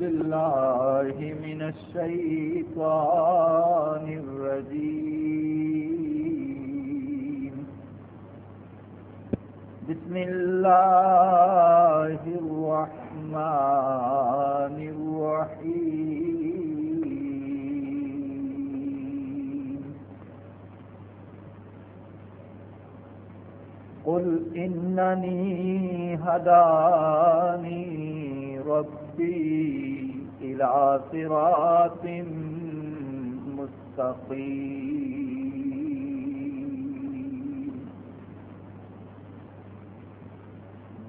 بالله من الشيطان الرجيم. بسم الله الرحمن الرحيم. قل إنني هداني ربي إلى صراط مستقيم.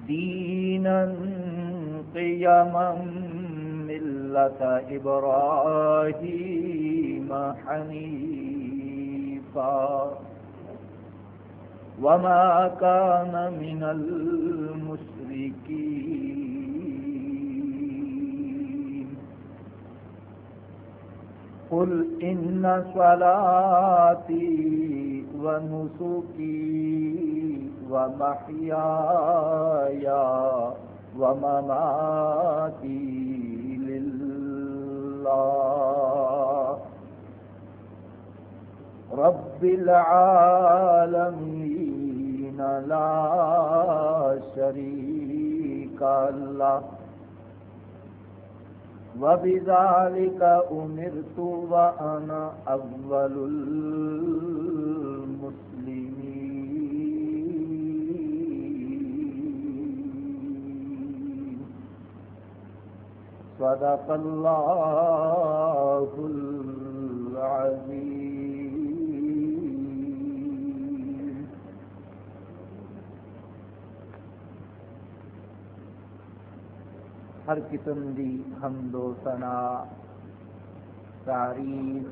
دينا قيما ملة إبراهيم حنيفا. وما كان من المشركين قل إن صلاتي ونسكي ومحياي ومماتي لله رب العالمين لا شريك له وبذلك أمرت وأنا أول المسلمين. صدق الله العظيم. ہر قسم دی حمد و ثنا، تعریف،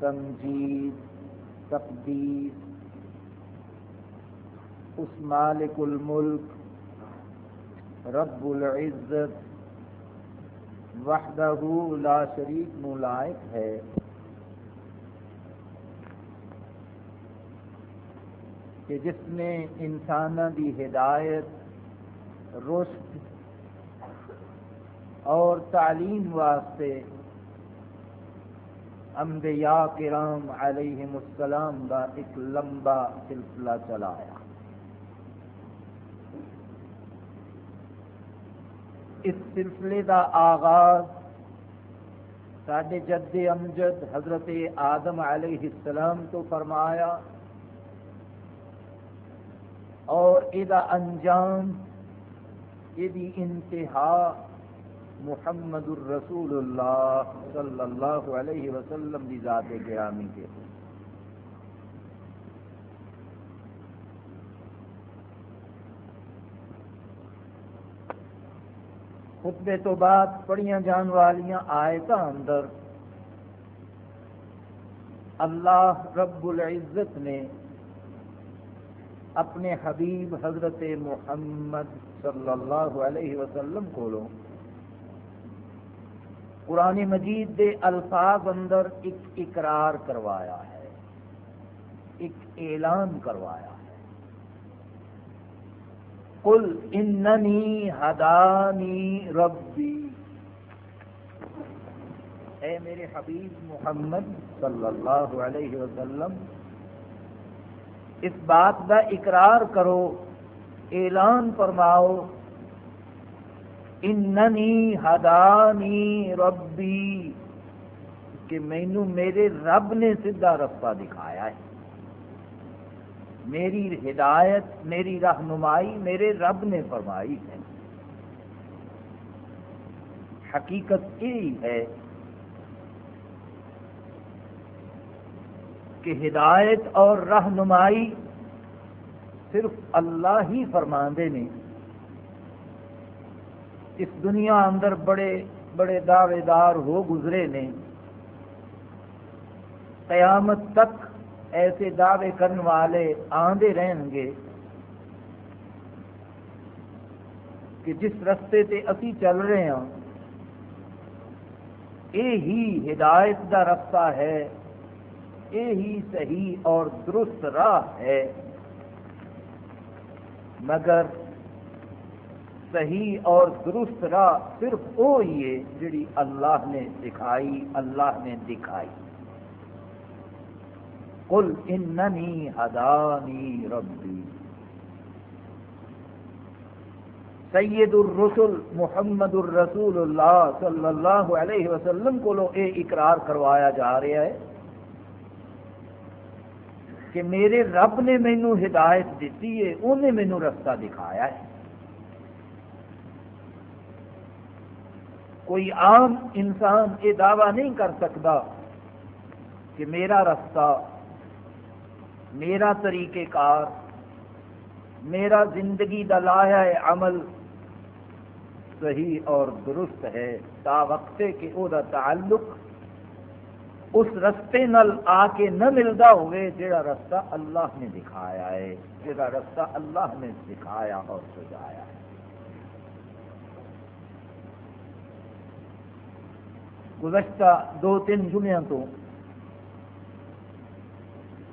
تمجید تقدیس اس مالک الملک، رب العزت، وحدہ لا شریک ملائق ہے۔ کہ جس نے انسان دی ہدایت، رشد اور تعلیم واسطے انبیاء کرام علیہ السلام کا ایک لمبا سلسلہ چلایا اس سلسلے کا آغاز سڈے جد امجد حضرت آدم علیہ السلام تو فرمایا اور یہ انجام یہ انتہا محمد الرسول اللہ صلی اللہ علیہ وسلم کی ذات گرامی کے۔ خطبے تو بعد پڑھیاں جان والیاں آیت اندر اللہ رب العزت نے اپنے حبیب حضرت محمد صلی اللہ علیہ وسلم کو قرآن مجید دے الفاظ اندر ایک اقرار کروایا ہے، ایک اعلان کروایا ہے۔ قل اننی ہدانی ربی۔ اے میرے حبیب محمد صلی اللہ علیہ وسلم، اس بات کا اقرار کرو، اعلان فرماؤ اننی ہدانی ربی کہ مینو میرے رب نے سیدھا رستہ دکھایا ہے۔ میری ہدایت، میری رہنمائی میرے رب نے فرمائی ہے۔ حقیقت یہی ہے کہ ہدایت اور رہنمائی صرف اللہ ہی فرماندے نے۔ اس دنیا اندر بڑے بڑے دعوے دار ہو گزرے نے، قیامت تک ایسے دعوے کرنے والے آندے رہن گے کہ جس رستے تے اسی چل رہے ہیں یہ ہی ہدایت کا رستہ ہے یہی صحیح اور درست راہ ہے۔ مگر صحیح اور درست راہ صرف وہی ہے جڑی اللہ نے دکھائی، اللہ نے دکھائی۔ قل اننی ہدانی ربی۔ سید الرسل محمد الرسول اللہ صلی اللہ علیہ وسلم کو لو اے اقرار کروایا جا رہا ہے کہ میرے رب نے مینو ہدایت دیتی ہے انہیں مینو رستہ دکھایا ہے۔ کوئی عام انسان یہ دعویٰ نہیں کر سکتا کہ میرا رستہ، میرا طریقہ کار، میرا زندگی دا لایا عمل صحیح اور درست ہے تا وقت کہ وہ تعلق اس رستے نل آ کے نہ ملتا ہوئے جڑا رستہ اللہ نے دکھایا ہے، جڑا رستہ اللہ نے دکھایا اور سجایا ہے۔ گزشتہ دو تین جمعہ تو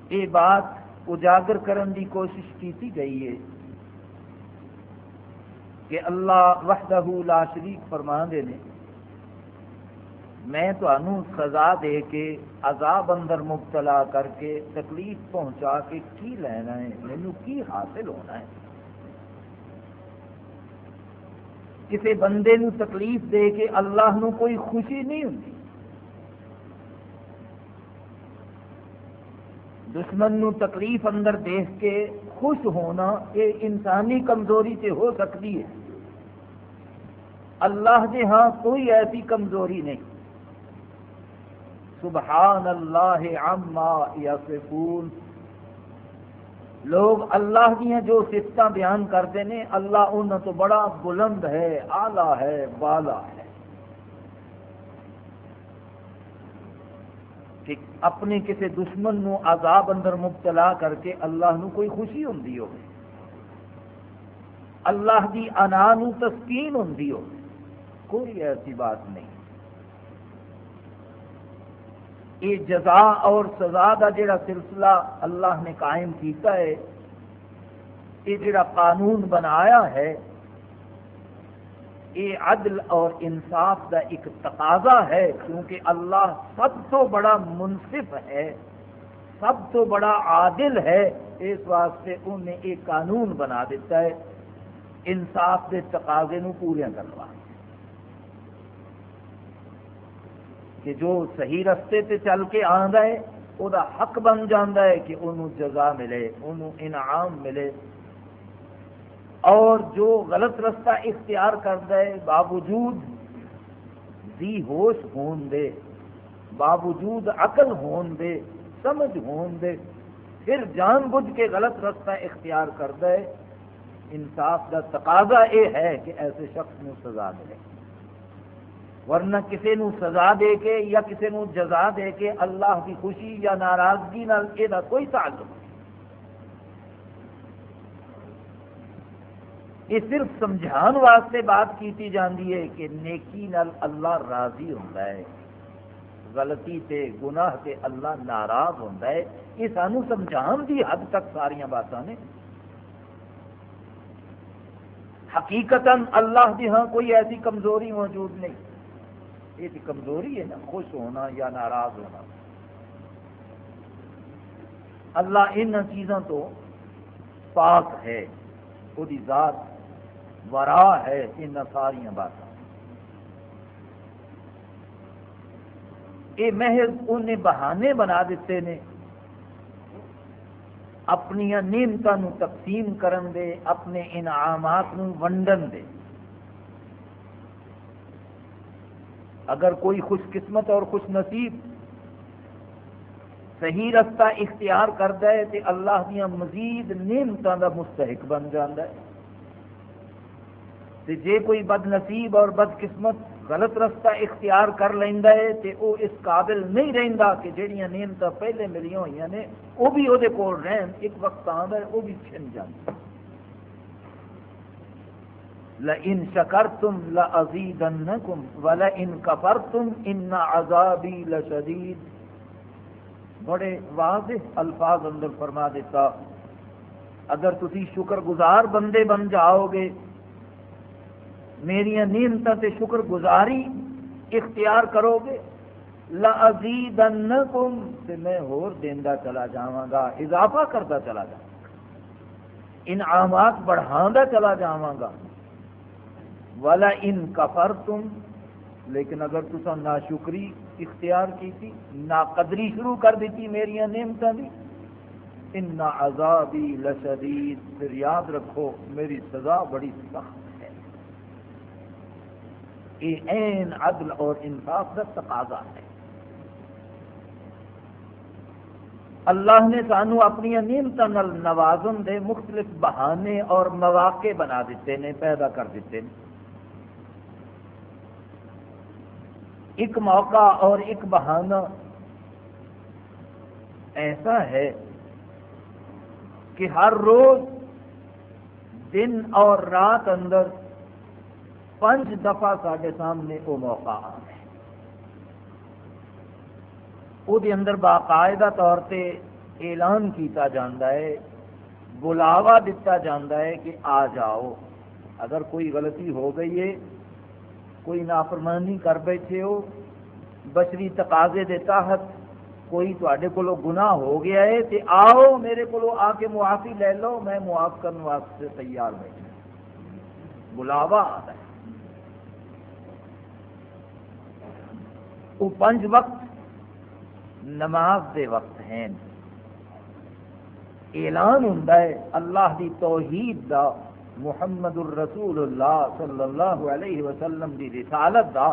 یہ بات اجاگر کرن دی کوشش کی گئی ہے کہ اللہ وحدہ لا شریک فرما دے نے، میں تمہوں سزا دے کے عذاب اندر مبتلا کر کے تکلیف پہنچا کے کی لینا ہے مینو کی حاصل ہونا ہے؟ کسی بندے نو تکلیف دے کے اللہ نو کوئی خوشی نہیں ہوتی دشمن نو تکلیف اندر دیکھ کے خوش ہونا یہ انسانی کمزوری سے ہو سکتی ہے۔ اللہ کے ہاں کوئی ایسی کمزوری نہیں۔ سبحان اللہ عما یصفون۔ لوگ اللہ دیا جو سفت بیان کرتے ہیں، اللہ ان تو بڑا بلند ہے آلہ ہے، بالا ہے۔ کہ اپنے کسی دشمن نو عذاب اندر مبتلا کر کے اللہ نو کوئی خوشی ہوں ہو اللہ دی انا نو تسکین ہوں ہو کوئی ایسی بات نہیں۔ یہ جزا اور سزا کا جڑا سلسلہ اللہ نے قائم کیتا ہے، یہ جڑا قانون بنایا ہے، یہ عدل اور انصاف کا ایک تقاضا ہے، کیونکہ اللہ سب تو بڑا منصف ہے، سب تو بڑا عادل ہے، اس واسطے انہیں ایک قانون بنا دیتا ہے۔ انصاف کے تقاضے پوریا کروا۔ کہ جو صحیح رستے تے چل کے آندا ہے وہ حق بن جانا ہے کہ انہوں جزا ملے انہوں انعام ملے۔ اور جو غلط رستہ اختیار کرتا ہے، باوجود دی ہوش ہون دے، باوجود عقل ہون دے، سمجھ ہون دے، پھر جان بوجھ کے غلط رستہ اختیار کرتا ہے۔ انصاف کا تقاضا یہ ہے کہ ایسے شخص نو سزا ملے۔ ورنہ کسی نو سزا دے کے یا کسی نو جزا دے کے اللہ کی خوشی یا ناراضگی نال یہ کوئی تعلق نہیں۔ یہ صرف سمجھان واسطے بات کیتی جاندی ہے کہ نیکی نال اللہ راضی ہوتا ہے، غلطی تے گناہ تے اللہ ناراض ہوتا ہے۔ یہ سانو سمجھان دی حد تک ساریا باتاں نے۔ حقیقت اللہ دی ہاں کوئی ایسی کمزوری موجود نہیں۔ یہ کمزوری ہے نا، خوش ہونا یا ناراض ہونا۔ اللہ ان چیزوں تو پاک ہے وہ ذات ورا ہے ان ساری باتیں یہ محض انہیں بہانے بنا دیتے نے۔ اپنی نعمتوں تقسیم کرن دے، اپنے انعامات ونڈن دے۔ اگر کوئی خوش قسمت اور خوش نصیب صحیح رستہ اختیار کرتا ہے تو اللہ دیا مزید نعمتوں کا مستحق بن جاتا ہے۔ تے جے کوئی بد نصیب اور بد قسمت غلط رستہ اختیار کر لینا ہے تے او اس قابل نہیں رہندا کہ جہاں نعمت پہلے ملی ہوئی نے وہ بھی وہ کول رہن، ایک وقت آتا ہے وہ بھی چھن جانا لئن شکرتم لازیدنکم ولئن کفرتم ان عذابی لشدید۔ بڑے واضح الفاظ اندر فرما دیتا، اگر تسی شکر گزار بندے بن جاؤ گے میری نیمتوں سے شکر گزاری اختیار کرو گے لَأَزِيدَنَّكُمْ سے میں ہور دیندہ چلا جاواں گا، اضافہ کرتا چلا جاواں گا، انعامات بڑھاندا چلا جاواں گا۔ ولا ان کفر تم لیکن اگر تصا ناشکری اختیار کی تھی نا قدری شروع کر دیتی میری نعمتوں کی ان عذابی لشدید پھر یاد رکھو میری سزا بڑی سخت ہے۔ یہ این عدل اور انصاف کا تقاضا ہے۔ اللہ نے سانو اپنی نعمتوں نوازن دے مختلف بہانے اور مواقع بنا دیتے ہیں پیدا کر دیتے ہیں ایک موقع اور ایک بہانہ۔ ایسا ہے کہ ہر روز دن اور رات اندر پانچ دفعہ سارے سامنے وہ موقع آ ہے۔ وہ اندر باقاعدہ طور پہ اعلان کیتا جاندہ ہے، بلاوا دیتا جاندہ ہے کہ آ جاؤ۔ اگر کوئی غلطی ہو گئی ہے کوئی نافرمانی کر بیٹھے ہو، بشری تقاضے دے تحت کوئی تے کو گناہ ہو گیا ہے، تے آؤ میرے کو آ کے معافی لے لو، میں معاف کرنے واسطے تیار بیٹھا بلاوا آتا ہے۔ وہ پنج وقت نماز دے وقت ہیں۔ اعلان ہوں اللہ دی توحید دا محمد الرسول اللہ صلی اللہ علیہ وسلم دی رسالت دا،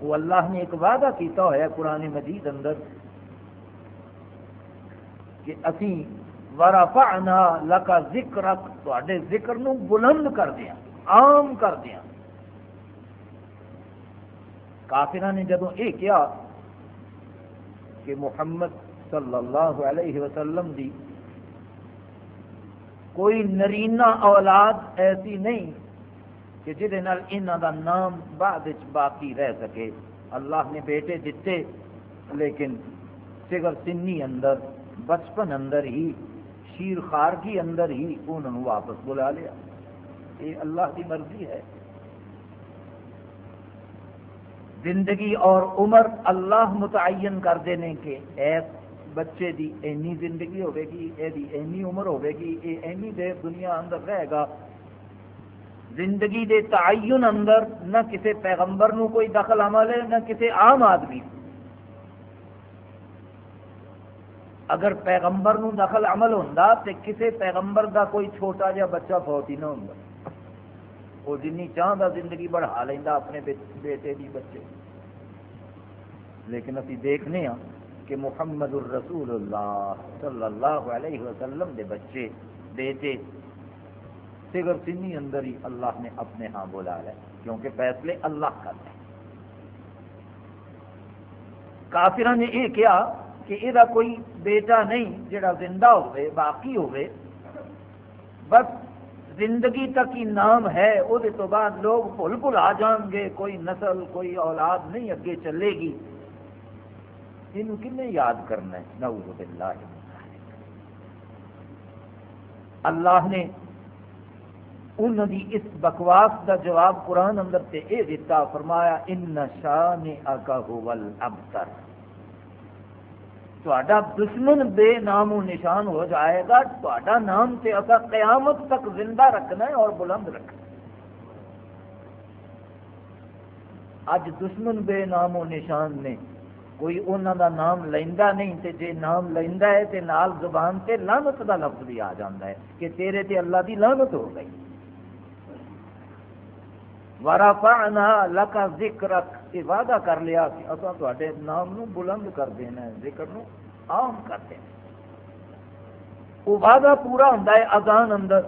وہ اللہ نے ایک وعدہ کیتا ہوا قرآن مجید اندر کہ اسی ورفعنا لکا ذکرک تے ذکر نو بلند کر دیا عام کر دیا کافرہ نے جدو یہ کیا کہ محمد صلی اللہ علیہ وسلم دی کوئی نرینا اولاد ایسی نہیں کہ جہد دا نام بعد باقی رہ سکے۔ اللہ نے بیٹے دیتے لیکن سگر سنی اندر، بچپن اندر ہی، شیر خارگی اندر ہی انہوں واپس بلا لیا۔ یہ اللہ کی مرضی ہے۔ زندگی اور عمر اللہ متعین کر دینے کے ایس بچے دی اینی زندگی ہوے گی یہ اینی عمر ہوے گی یہ اینی دیر دنیا اندر رہے گا۔ زندگی دے تعین اندر نہ کسی پیغمبر نو کوئی دخل عمل ہے، نہ کسی عام آدمی۔ اگر پیغمبر نو دخل عمل ہوتا تو کسی پیغمبر دا کوئی چھوٹا جا بچہ فوت ہی نہ ہوتا وہ جن چاہتا زندگی بڑھا لینا اپنے بیٹے بھی بچے۔ لیکن ابھی دیکھنے ہاں کہ محمد الرسول اللہ صلی اللہ علیہ وسلم دے بچے، بیٹے سگر سنی اندر ہی اللہ نے اپنے ہاں بولا ہے، کیونکہ فیصلے اللہ کا ہے۔ کافر نے یہ کیا کہ یہ کوئی بیٹا نہیں جڑا زندہ ہوئے، باقی ہوئے، بس زندگی تک ہی نام ہے وہ بعد لوگ بھول بھل آ جان گے، کوئی نسل، کوئی اولاد نہیں اگے چلے گی۔ یہ کن یاد کرنا ہے۔ نعوذ باللہ اللہ نے انہوں دی اس بکواس دا جواب قرآن اندر تے اے دیتا فرمایا، ان شان اکا ابتر تھوڑا دشمن بے نام و نشان ہو جائے گا تھوڑا نام تے اصا قیامت تک زندہ رکھنا ہے اور بلند رکھنا ہے۔ اج دشمن بے نام و نشان نے کوئی انہوں دا نام لینا نہیں تے جے نام لینا ہے تے نال زبان تے لانت دا لفظ بھی آ جاتا ہے کہ تیرے تے اللہ دی لانت ہو گئی۔ ورفعنا لکا ذکرک یہ وعدہ کر لیا کہ اصا تے نام نو بلند کر دینا ہے، ذکر نو عام کر دینا وہ وعدہ پورا ہوں اذان اندر۔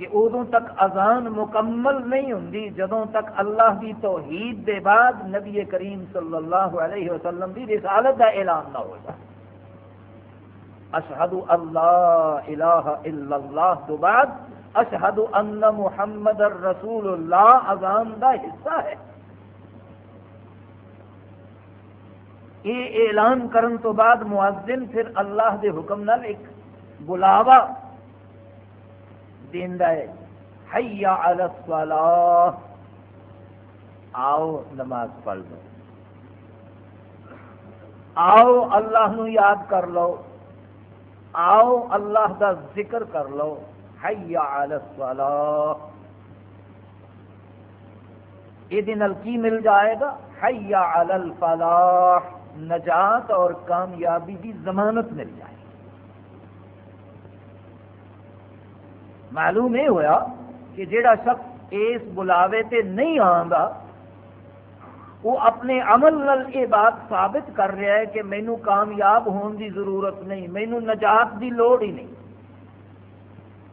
کہ ادو تک اذان مکمل نہیں ہوں جدوں تک اللہ کی توحید دے بعد نبی کریم صلی اللہ علیہ وسلم کی رسالت کا اعلان نہ ہو جائے۔ اشہد اللہ الہ الا اللہ تو بعد اشہد ان محمد رسول اللہ اذان کا حصہ ہے۔ یہ اعلان کرن تو بعد معذن پھر اللہ دے حکم نال ایک بلاوا دینا ہے حیا علی آؤ نماز پڑھ لو۔ آؤ اللہ نو یاد کر لو۔ آؤ اللہ دا ذکر کر لو۔ حیا علی الصلاح یہ کی مل جائے گا؟ حیا علی الفلاح۔ نجات اور کامیابی کی ضمانت مل جائے گی معلوم یہ ہوا کہ جڑا شخص اس بلاوے تے نہیں آنگا وہ اپنے عمل نل یہ بات ثابت کر رہا ہے کہ مینو کامیاب ہونے دی ضرورت نہیں مینو نجات دی لوڑ ہی نہیں۔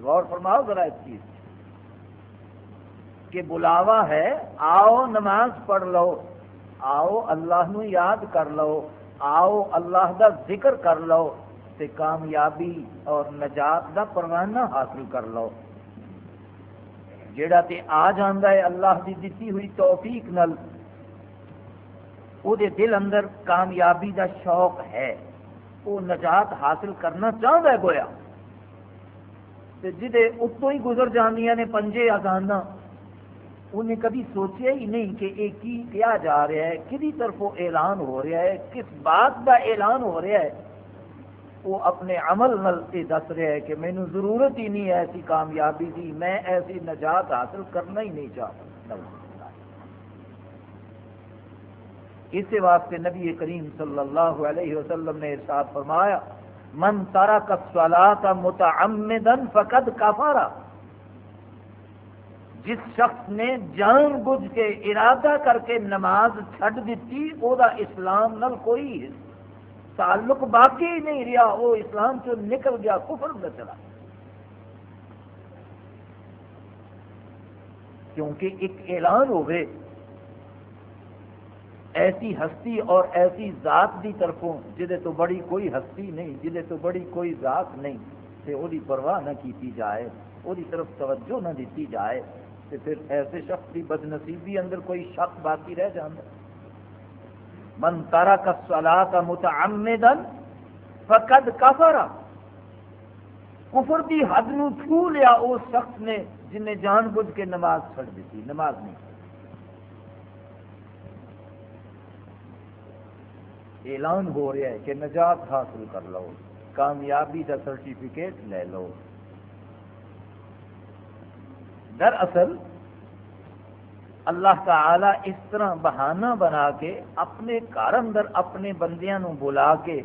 غور فرماؤ ذرا اس چیز کہ بلاوا ہے، آؤ نماز پڑھ لو، آؤ اللہ نو یاد کر لو، آؤ اللہ دا ذکر کر لو۔ تے کامیابی اور نجات دا پروانہ حاصل کر لو۔ جیڑا تے آ جاندہ ہے اللہ دی دیتی ہوئی توفیق نل او دے دل اندر کامیابی دا شوق ہے۔ وہ نجات حاصل کرنا چاہتا ہے گویا۔ جہے جی اتوں ہی گزر جانیا نے پنجے آزانا انہیں کبھی سوچیا ہی نہیں کہ یہ کی کیا جا رہا ہے کسی طرف اعلان ہو رہا ہے، کس بات کا اعلان ہو رہا ہے۔ وہ اپنے عمل نل سے دس رہا ہے کہ مینو ضرورت ہی نہیں ایسی کامیابی کی میں ایسی نجات حاصل کرنا ہی نہیں چاہتا۔ اسی واسطے نبی کریم صلی اللہ علیہ وسلم نے ارشاد فرمایا، من تارا کا متعمدن فقد کفارا جس شخص نے جان بوجھ کے ارادہ کر کے نماز چھڈ دیتی، او دا اسلام نل کوئی تعلق باقی نہیں رہا، وہ اسلام چ نکل گیا، کفر میں چلا۔ کیونکہ ایک اعلان ہوئے، ایسی ہستی اور ایسی ذات دی طرفوں جہے تو بڑی کوئی ہستی نہیں جہے تو بڑی کوئی ذات نہیں، تے وہ پرواہ نہ کیتی جائے وہ طرف توجہ نہ دیتی جائے، تے پھر ایسے شخص کی بد نصیبی اندر کوئی شک باقی رہ جانا من تارا کا سلا کا متعمدن فقد کفر. کفر دی حد نو چھو لیا اس شخص نے جن نے جان بوجھ کے نماز چھڑ دیتی نماز نہیں اعلان ہو رہا ہے کہ نجات حاصل کر لو، کامیابی کا سرٹیفکیٹ لے لو. دراصل اللہ تعالی اس طرح بہانہ بنا کے اپنے گھر اندر اپنے بندیاں نو بلا کے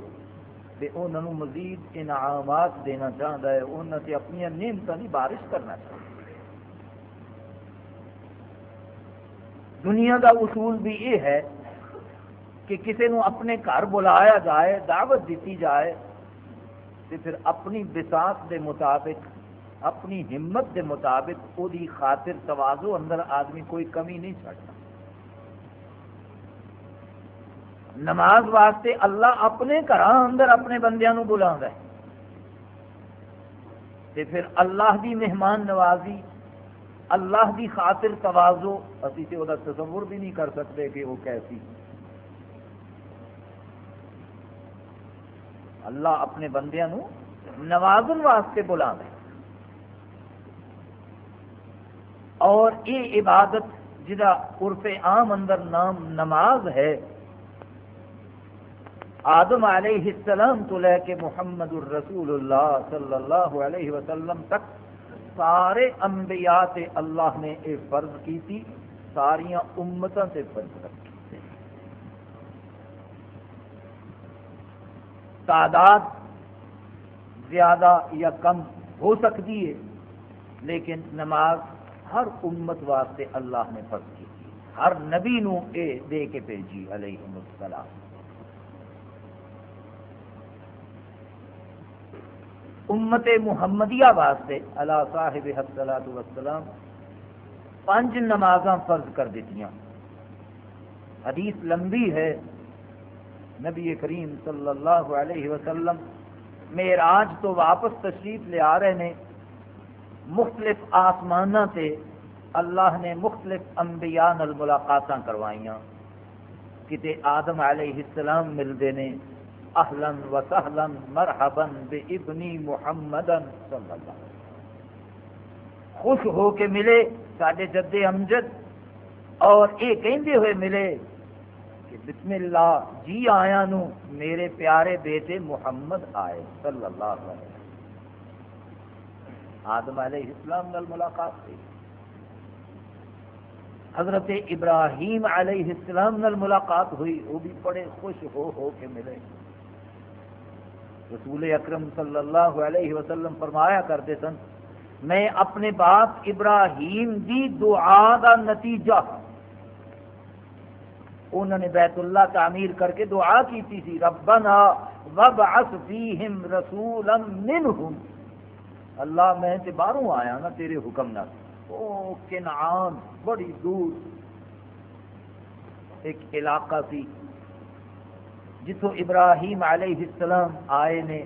تے انہوں مزید انعامات دینا چاہتا ہے انہوں سے اپنی نعمتوں کی بارش کرنا چاہتا ہے۔ دنیا کا اصول بھی یہ ہے کہ کسی نو اپنے گھر بلایا جائے، دعوت دیتی جائے تو پھر اپنی بساط دے مطابق اپنی ہمت دے مطابق وہ خاطر توازو، اندر آدمی کوئی کمی نہیں چڑھتا نماز واسطے اللہ اپنے گھر اندر اپنے بندیاں نو بلا پھر اللہ دی مہمان نوازی، اللہ دی خاطر توازو، اسی سے وہ تصور بھی نہیں کر سکتے کہ وہ کیسی۔ اللہ اپنے بندیاں نو نوازن واسطے بلا دے اور یہ عبادت جہاں عرف عام اندر نام نماز ہے۔ آدم علیہ السلام تو لے کے محمد الرسول اللہ صلی اللہ علیہ وسلم تک سارے انبیاء تے اللہ نے یہ فرض کی تھی ساریا امتوں سے فرض رکھی۔ تعداد زیادہ یا کم ہو سکتی ہے، لیکن نماز ہر امت واسطے اللہ نے فرض کی ہر نبی نو اے دے کے بھیجی علیہ السلام۔ امت محمدیہ واسطے اللہ صاحب حسلات وسلام پانچ نمازاں فرض کر دیتی حدیث لمبی ہے۔ نبی کریم صلی اللہ علیہ وسلم معراج تو واپس تشریف لے آ رہے ہیں مختلف آسمان سے اللہ نے مختلف انبیاء نل ملاقات کروائیاں۔ کتے آدم علیہ السلام ملتے ہیں اہلن و سہلن مرحبن بے ابنی محمد صلی اللہ خوش ہو کے ملے سڈے جدے امجد۔ اور یہ کہندے ہوئے ملے کہ بسم اللہ جی آیا نو، میرے پیارے بیٹے محمد آئے، صلی اللہ علیہ وسلم۔ آدم علیہ السلام نال ملاقات تھی حضرت ابراہیم علیہ السلام نال ملاقات ہوئی، وہ بھی بڑے خوش ہو ہو کے ملے۔ رسول اکرم صلی اللہ علیہ وسلم فرمایا کرتے سن، میں اپنے باپ ابراہیم دی دعا دا نتیجہ انہوں نے بیت اللہ تعمیر کر کے دعا کی تھی ربنا وبعث فیہم رسولا منہم۔ اللہ میں تے باہروں آیا نا تیرے حکم نہ او کنعان، بڑی دور۔ ایک علاقہ سی جتوں ابراہیم علیہ السلام آئے نے،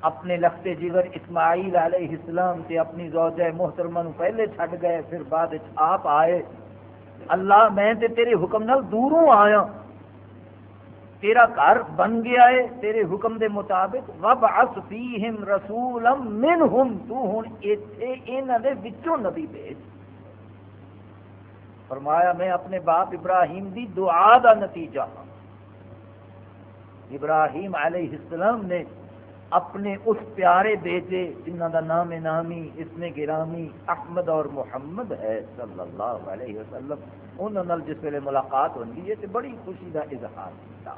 اپنے لختے جگر اسماعیل علیہ السلام سے اپنی زوجہ محترمہ نو پہلے چھڈ گئے، پھر بعد آپ آئے۔ اللہ میں تے تیرے حکم نال دوروں آیا۔ تیرا گھر بن گیا ہے، تیرے حکم دے مطابق۔ وب فیہم رسولا منہم تو ہن ایتھے انہاں دے وچوں نبی بھیج۔ فرمایا، میں اپنے باپ ابراہیم دی دعا دا نتیجہ۔ ابراہیم علیہ السلام نے اپنے اس پیارے بیٹے جنہ دا نام نامی اس میں گرامی احمد اور محمد ہے صلی اللہ علیہ وسلم انہوں جس ویلے ملاقات ہوتی ہے تو بڑی خوشی کا اظہار کیا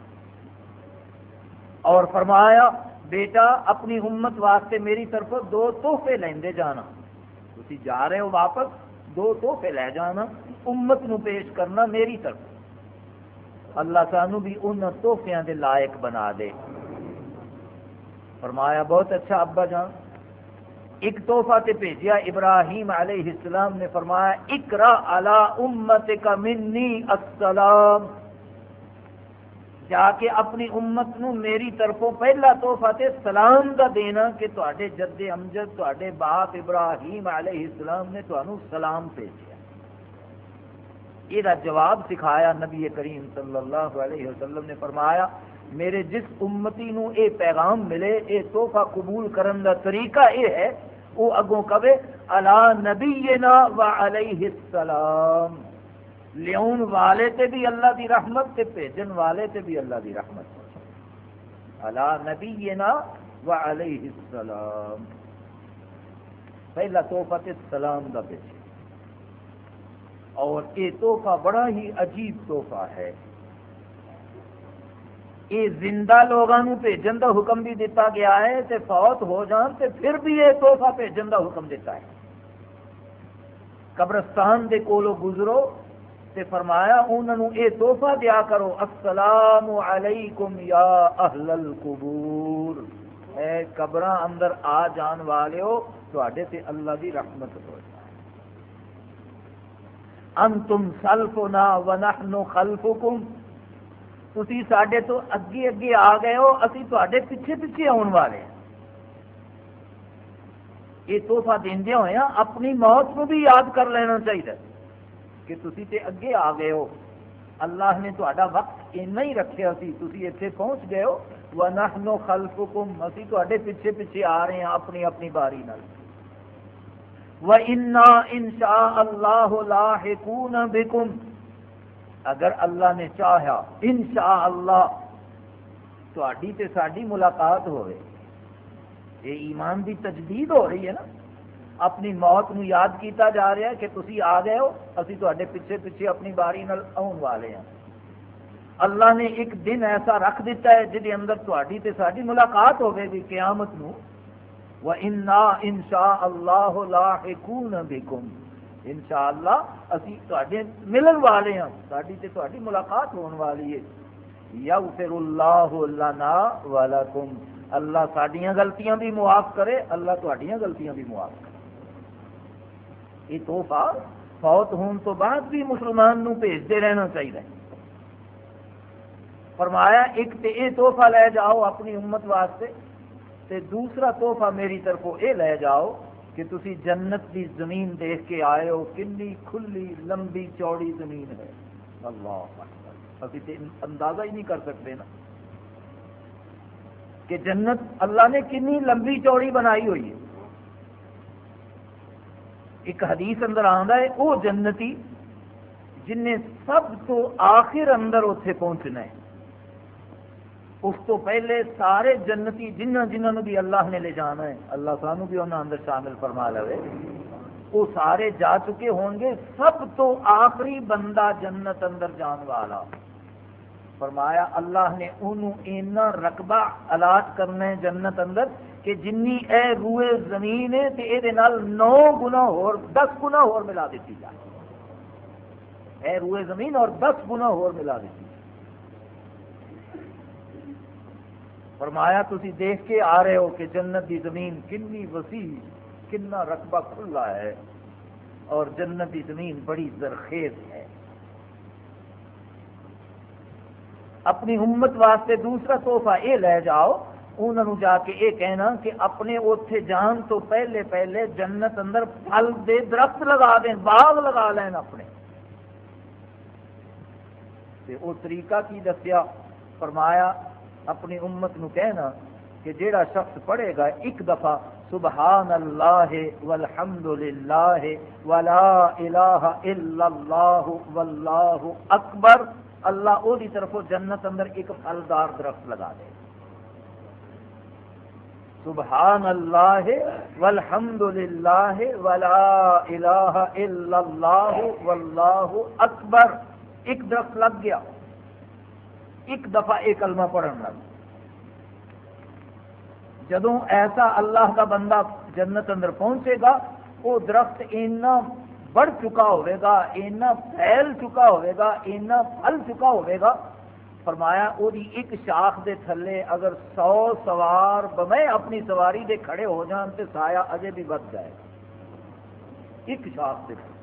اور فرمایا، بیٹا، اپنی امت واسطے میری طرف دو تحفے لیندے جانا۔ تھی جا رہے ہو واپس، دو تحفے لے جانا، امت نو پیش کرنا میری طرف۔ اللہ سانو بھی ان تحفیاں دے لائق بنا دے۔ فرمایا، بہت اچھا ابا جان۔ ایک تحفہ تے بھیجیا، ابراہیم علیہ السلام نے فرمایا اکرا علی امت کا منی السلام۔ جا کے اپنی امت نو میری طرفوں پہلا تحفہ تے سلام دا دینا کہ تے جد امجد تے باپ ابراہیم علیہ السلام نے تمہوں سلام بھیجا یہ جواب سکھایا نبی کریم صلی اللہ علیہ وسلم نے فرمایا میرے جس امتی نو اے پیغام ملے، اے تحفہ قبول کرن دا طریقہ اے ہے وہ اگوں کبے علا نبینا و علیہ السلام. لیون والے تے بھی اللہ دی رحمت تے بھیجن والے تے بھی اللہ دی رحمت۔ علا نبینا و علیہ السلام. پہلا تحفہ سلام دا بھیجے۔ اور یہ تحفہ بڑا ہی عجیب تحفہ ہے۔ یہ زندہ لوگوں بھیجن کا حکم بھی دیتا گیا ہے تے فوت ہو جان تے پھر بھی یہ تحفہ بھیجن کا حکم دیتا ہے۔ قبرستان دے کولو گزرو تے فرمایا انہوں یہ تحفہ دیا کرو، السلام علیکم یا اہل القبور۔ اے قبر اندر آ جان والے ہو تے اللہ دی رحمت ہو۔ جائے انتم سلفنا ونحن خلفکم۔ تھی سڈے تو اگے اگے آ گئے ہو اسی تے پیچھے پیچھے آن والے یہ توحفہ دے ہوئے اپنی موت کو بھی یاد کر لینا چاہیے کہ تھی تے اگے آ گئے ہو اللہ نے تا وقت اینا ہی رکھا سی تھی اتنے پہنچ گئے ہو وہ نو خلف کم اسی تے پیچھے پیچھے آ رہے ہیں اپنی اپنی باری نال وَإِنَّا إِن شَاءَ اللَّهُ لَاحِقُونَ بِكُمْ اگر اللہ نے چاہیا انشاءاللہ تہاڈی تے ساڈی ملاقات ہوئے۔ یہ ایمان دی تجدید ہو رہی ہے نا۔ اپنی موت نو یاد کیتا جا رہا ہے کہ تسی آ گئے ہو، اسی تواڈے پیچھے پیچھے اپنی باری نال آن والے ہیں اللہ نے ایک دن ایسا رکھ دیتا ہے جہد اندر تہاڈی تے ساڈی ملاقات ہوے گی قیامت نو۔ وَإِنَّا إِن اللَّهُ لَاحِقُونَ بِكُمْ۔ انشاءاللہ اسی تواڈے ملن والے ہیں ساڈی تے تواڈی ملاقات ہون والی ہے۔ یغفر اللہ لنا ولکم۔ اللہ ساڈیاں غلطیاں بھی معاف کرے، اللہ تواڈیاں غلطیاں بھی معاف کرے۔ یہ تحفہ فوت ہون تو بعد بھی مسلمان نو بھیجتے رہنا چاہیے۔ فرمایا، ایک تے اے تحفہ لے جاؤ اپنی امت واسطے، تے دوسرا تحفہ میری طرفوں اے لے جاؤ کہ تسی جنت کی زمین دیکھ کے آئے ہو، کنی کھلی لمبی چوڑی زمین ہے۔ اللہ ابھی تو اندازہ ہی نہیں کر سکتے نا۔ کہ جنت اللہ نے کنی لمبی چوڑی بنائی ہوئی ہے۔ ایک حدیث اندر آتا ہے وہ جنتی جن نے سب تو آخر اندر اتنے پہنچنا ہے۔ اس تو پہلے سارے جنتی جنہ جنہوں بھی اللہ نے لے جانا ہے، اللہ سانو بھی انہوں اندر شامل فرما لے وہ سارے جا چکے ہوں گے، سب تو آخری بندہ جنت اندر جان والا۔ فرمایا، اللہ نے انہوں اینا رقبہ الاٹ کرنا ہے جنت اندر کہ جنی اے روئے زمین ہے تے اے دے نال نو گنا اور دس گنا اور ملا دیتی جائے اے روئے زمین اور دس گنا اور ملا دیتی۔ فرمایا تھی دیکھ کے آ رہے ہو کہ جنت کی زمین کنی وسیع کنا رقبہ کھلا ہے اور جنت کی زمین بڑی زرخیز ہے۔ اپنی امت واسطے دوسرا تحفہ یہ لے جاؤ انہوں جا کے یہ کہنا کہ اپنے اوتے جان تو پہلے پہلے جنت اندر پھل دے، درخت لگا دیں، باغ لگا لین اپنے۔ وہ طریقہ کی دسیا؟ فرمایا اپنی امت نو کہنا کہ جیڑا شخص پڑھے گا ایک دفعہ سبحان اللہ والحمد للہ ولا الہ الا اللہ واللہ اکبر، اللہ او دی طرف جنت اندر ایک پھلدار درخت لگا دے۔ سبحان اللہ والحمد للہ ولا الہ الا اللہ واللہ اکبر، ایک درخت لگ گیا۔ ایک دفعہ ایک کلمہ پڑھن لگ۔ جدو ایسا اللہ کا بندہ جنت اندر پہنچے گا، وہ درخت اینا بڑھ چکا ہوئے گا اینا پھیل چکا ہوئے گا اینا پھل چکا ہوئے گا۔ فرمایا، وہ ایک شاخ دے تھلے اگر سو سوار بمے اپنی سواری دے کھڑے ہو جان تو سایہ اجے بھی بد جائے گا۔ ایک شاخ دے تھلے۔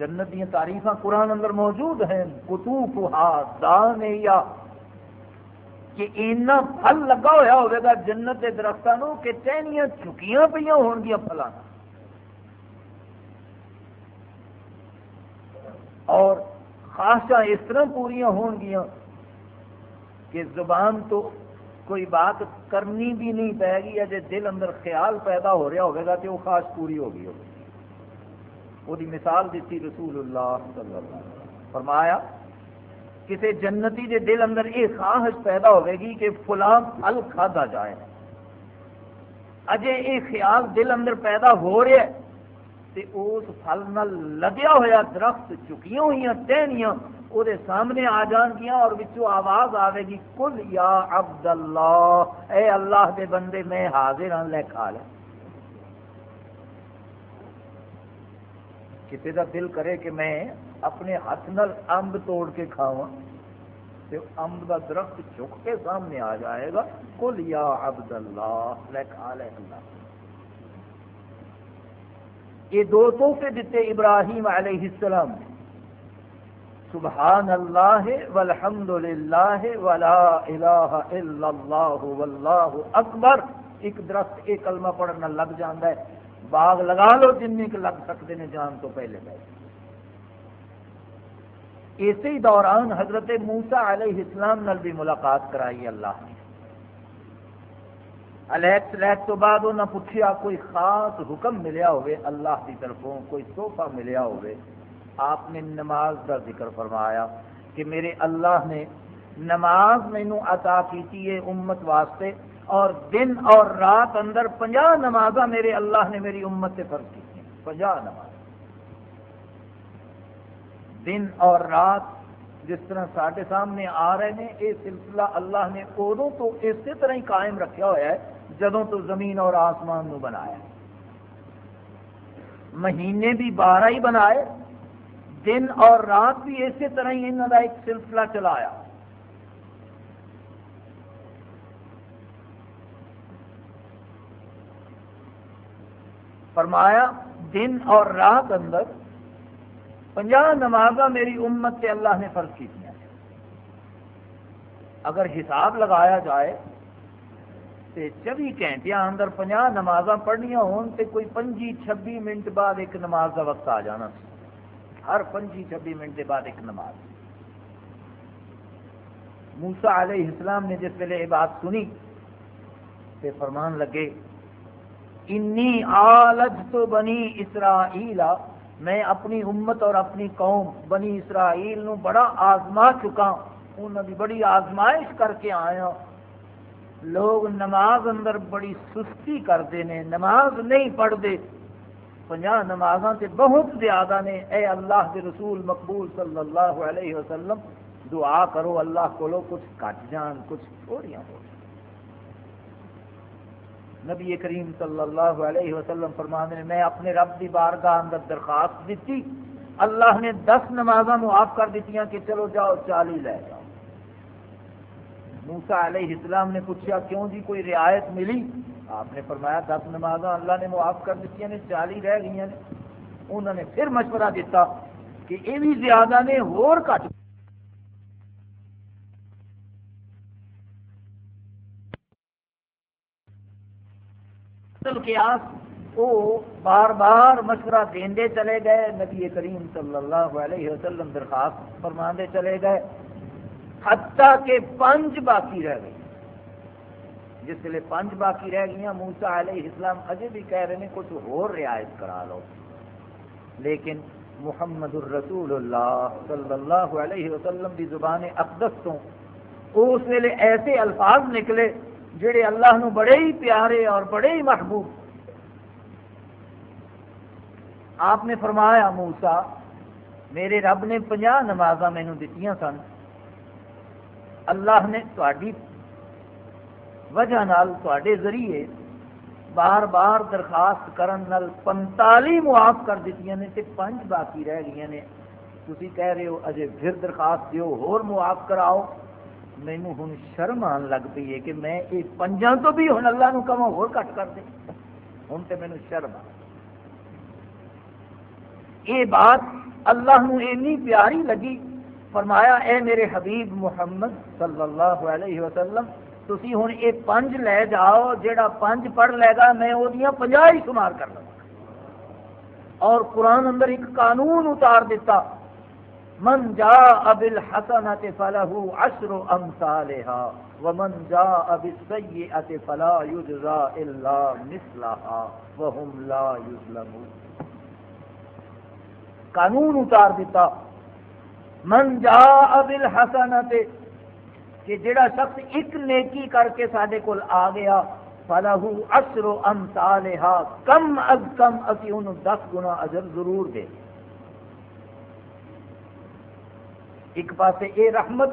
جنت دیا تاریخ قرآن اندر موجود ہیں۔ کتوف دان کہ اینا پھل لگا ہوا ہوئے گا جنت کے درختوں کہ ٹہنیاں چکیاں پہ ہون گیا پھلانا اور خاصا اس طرح پوریا ہون گیا کہ زبان تو کوئی بات کرنی بھی نہیں پائے گی اجے دل اندر خیال پیدا ہو رہا ہوگا تو وہ خاص پوری ہوگی ہوگی۔ وہ مثال دیتی رسول اللہ صلی اللہ علیہ وسلم فرمایا کسی جنتی کے دل اندر یہ خواہش پیدا ہوئے گی کہ فلاں پھل کھادا جائے اجے یہ خیال دل اندر پیدا ہو رہا ہے تے اس پھل نال لگیا ہوا درخت چکیاں ہوئی ٹہنیاں وہ سامنے آ جان گیا اور بچوں آواز آئے گی کل یا عبد اللہ اے اللہ دے بندے میں حاضر ہوں لے کھا لے کسی کا دل کرے کہ میں اپنے ہاتھ نال امب توڑ کے کھاوا تو امب کا درخت چک کے سامنے آ جائے گا۔ کل یا عبد اللہ، لے کھا لے اللہ۔ یہ دو تحفے دیتے ابراہیم علیہ السلام۔ سبحان اللہ والحمد للہ ولا الہ الا اللہ واللہ اکبر۔ ایک درخت، ایک کلمہ پڑھنا لگ جاندہ ہے۔ باغ لگا لو جن کے لگ سکتے ہیں جان تو پہلے پہلے اسی دوران حضرت موسا علیہ السلام نل بھی ملاقات کرائی اللہ نے۔ الیکس لیک تو بعد انہیں پوچھا کوئی خاص حکم ملیا ہوئے اللہ کی طرفوں؟ کوئی صوفہ ملیا ہوئے؟ آپ نے نماز کا ذکر فرمایا کہ میرے اللہ نے نماز مینو عطا کی ہے امت واسطے۔ اور دن اور رات اندر پنجا نماز میرے اللہ نے میری امت سے فرض کی پنجا نماز دن اور رات جس طرح سارے سامنے آ رہے ہیں، یہ سلسلہ اللہ نے ادو تو اسی طرح ہی قائم رکھا ہوا ہے، جدوں تو زمین اور آسمان نو بنایا۔ مہینے بھی بارہ ہی بنائے، دن اور رات بھی اسی طرح ہی انہوں کا ایک سلسلہ چلایا۔ فرمایا، دن اور رات اندر پنجا نماز میری امت سے اللہ نے فرض کی اگر حساب لگایا جائے تو چوبی گھنٹے اندر پنجا نماز پڑھنیا کوئی پنجی چھبی منٹ بعد ایک نماز کا وقت آ جانا ہر پنجی چھبی منٹ کے بعد ایک نماز۔ موسا علیہ السلام نے جس ویلے یہ بات سنی، تو فرمان لگے انی آلج تو بنی اسرائیل، میں اپنی امت اور اپنی قوم بنی اسرائیل نو بڑا آزما چکا انہوں کی بڑی آزمائش کر کے آیا لوگ نماز اندر بڑی سستی کرتے ہیں، نماز نہیں پڑھتے۔ پناہ نمازاں تے بہت زیادہ نے۔ اے اللہ کے رسول مقبول صلی اللہ علیہ وسلم، دعا کرو اللہ کو کچھ کٹ جان، کچھ تھوڑیاں ہو نبی کریم صلی اللہ علیہ وسلم فرمانے نے میں اپنے رب کی بارگاہ اندر درخواست دیتی اللہ نے دس نمازاں معاف کر دیتی کہ چلو جاؤ، چالی لے جاؤ۔ موسا علیہ السلام نے پوچھا، کیوں جی کوئی رعایت ملی؟ آپ نے فرمایا، دس نماز اللہ نے معاف کر دیتی نے، چالی رہ گئی نے۔ انہوں نے پھر مشورہ دیتا کہ یہ بھی زیادہ نے ہور کٹ وہ بار بار مشورہ دے چلے گئے۔ نبی کریم صلی اللہ علیہ وسلم درخواست فرما چلے گئے۔ حتیٰ کہ پنج باقی رہ گئی جس ویلے پنج باقی رہ گئی موسا علیہ السلام اجے بھی کہہ رہے ہیں، کچھ اور رعایت کرا لو۔ لیکن محمد الرسول اللہ صلی اللہ علیہ وسلم کی زبان اقدس تو اس ویلے ایسے الفاظ نکلے جڑے اللہ نو بڑے ہی پیارے اور بڑے ہی محبوب۔ آپ نے فرمایا موسا میرے رب نے پناہ نماز مینو دیتی سن۔ اللہ نے تاری وجہ نال تے ذریعے بار بار درخواست کرن نال پنتالی معاف کر دیتی نے تے پنج باقی رہ گئی نے۔ تھی کہہ رہے ہو، اجے پھر درخواست دیو، ہور معاف کراؤ۔ مینو ہوں شرم آن لگ پی ہے کہ میں یہ پنجا تو بھی ہوں اللہ نو کہوں ہو کٹ کر دے ہوں تو مینو شرم آ یہ بات اللہ نو اینی پیاری لگی فرمایا اے میرے حبیب محمد صلی اللہ علیہ وسلم تھی ہوں یہ پنج لے جاؤ جیڑا پنج پڑھ لے گا میں وہ پنجا ہی شمار کر لوں اور قرآن اندر ایک قانون اتار دیتا من جاء بالحسنة فله عشر أمثالها، ومن جاء بالسيئة فلا يجزى إلا مثلها، وهم لا يظلمون. قانون اتار دیتا، من جاء بالحسنة، کہ جڑا شخص ایک نیکی کر کے سارے کول آ گیا فلاح اشر امثالها کم از کم اسی انہوں دس گنا اجر ضرور دے۔ ایک پاسے اے رحمت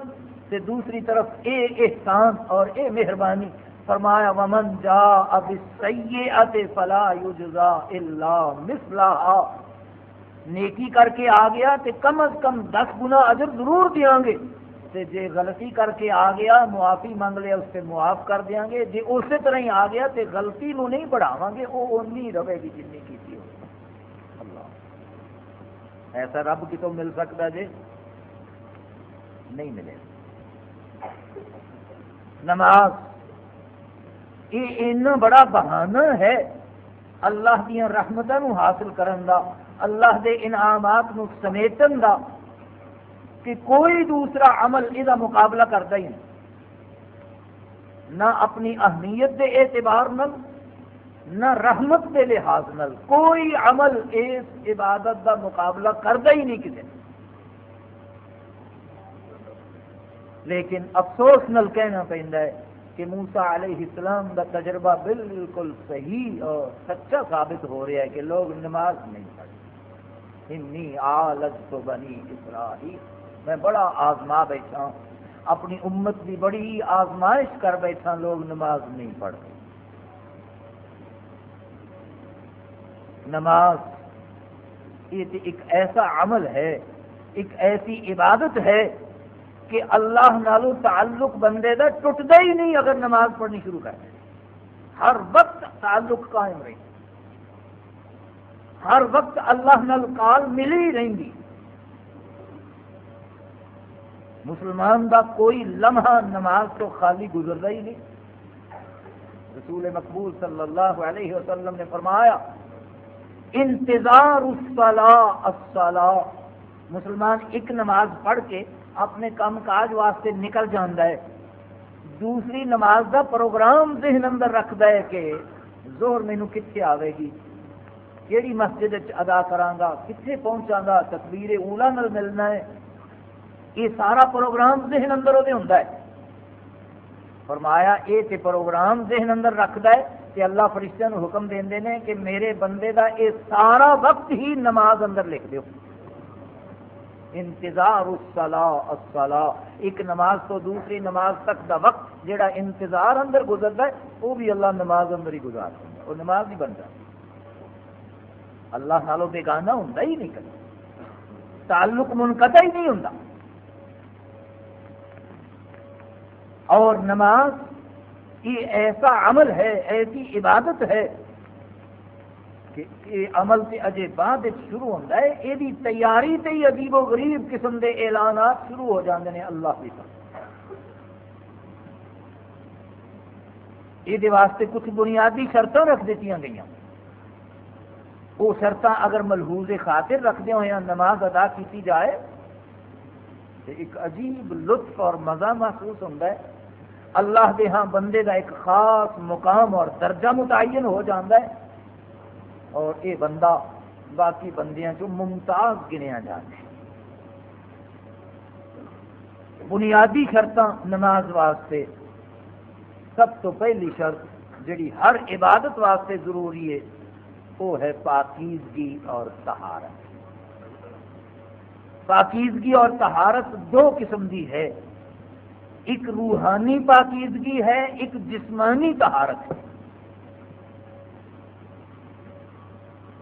سے دوسری طرف اے احسان اور اے مہربانی۔ فرمایا، ومن جا اب سیئت فلا یجزا الا مثلها۔ نیکی کر کے آ گیا تے کم از کم دس گنا اجر ضرور دیاں گے۔ تے جے غلطی کر کے آ گیا، معافی مانگ لیا اس سے معاف کر دیاں گے۔ جے اسی طرح ہی آ گیا تے غلطی نو نہیں بڑھاواں گے وہ اونی رہے گی جنی کیتی ہو اللہ۔ ایسا رب کی تو مل سکتا جی نہیں ملے۔ نماز۔ یہ بڑا بہانہ ہے اللہ دیا رحمتوں حاصل کرن دا، اللہ دے انعامات نو سمیٹن دا، کہ کوئی دوسرا عمل یہ مقابلہ کرتا ہی نہیں۔ نہ اپنی اہمیت دے اعتبار نل نہ رحمت دے لحاظ نل کوئی عمل اس عبادت دا مقابلہ کرتا ہی نہیں کسی لیکن افسوس نل کہنا پہنتا ہے کہ موسا علیہ السلام کا تجربہ بالکل صحیح اور سچا ثابت ہو رہا ہے کہ لوگ نماز نہیں پڑھتے۔ انی آلت تو بنی اسرائیل۔ میں بڑا آزما بیٹھا ہوں۔ اپنی امت کی بڑی آزمائش کر بیٹھا لوگ نماز نہیں پڑھتے۔ نماز یہ ایک ایسا عمل ہے، ایک ایسی عبادت ہے کہ اللہ نالو تعلق بندے دا ٹوٹتا ہی نہیں اگر نماز پڑھنی شروع کر دے۔ ہر وقت تعلق قائم رہی۔ ہر وقت اللہ نال کال ملی رہی۔ مسلمان دا کوئی لمحہ نماز تو خالی گزرتا ہی نہیں۔ رسول مقبول صلی اللہ علیہ وسلم نے فرمایا، انتظار الصلاح مسلمان ایک نماز پڑھ کے اپنے کام کاج واسطے نکل جانا ہے۔ دوسری نماز دا پروگرام ذہن اندر رکھتا ہے کہ زہر مینو کتنے آئے گی؟ کہڑی مسجد ادا کرانگا کتنے پہنچا گا؟ تقبیر اولا نل ملنا ہے۔ یہ سارا پروگرام ذہن اندر وہ ہوں فرمایا، یہ تے پروگرام ذہن اندر رکھتا ہے کہ اللہ فرشتہ حکم دے نے کہ میرے بندے دا یہ سارا وقت ہی نماز اندر لکھ دیو۔ انتظار الصلاح الصلاح ایک نماز تو دوسری نماز تک دا وقت جڑا انتظار اندر گزرتا ہے وہ بھی اللہ نماز اندر ہی گزار وہ نماز نہیں بنتا اللہ نالوں بیگانہ ہوں ہی نہیں کر تعلق منقطع ہی نہیں ہوں اور نماز یہ ایسا عمل ہے، ایسی عبادت ہے کہ یہ عمل سے اجے بعد شروع ہوتا ہے یہ تیاری سے ہی عجیب و غریب قسم کے اعلانات شروع ہو جاتے ہیں اللہ کی طرف۔ یہ واسطے کچھ بنیادی شرط رکھ دیتی گئی وہ شرط اگر ملحوظ خاطر رکھدے ہوئے نماز ادا کی جائے تو ایک عجیب لطف اور مزہ محسوس ہوتا ہے۔ اللہ دے ہاں بندے کا ایک خاص مقام اور درجہ متعین ہو جاتا ہے۔ اور یہ بندہ باقی بندیاں جو ممتاز گنیا جاتے بنیادی شرط نماز واسطے۔ سب تو پہلی شرط جڑی ہر عبادت واسطے ضروری ہے، وہ ہے پاکیزگی اور تہارت پاکیزگی اور تہارت دو قسم کی ہے۔ ایک روحانی پاکیزگی ہے، ایک جسمانی تہارت ہے۔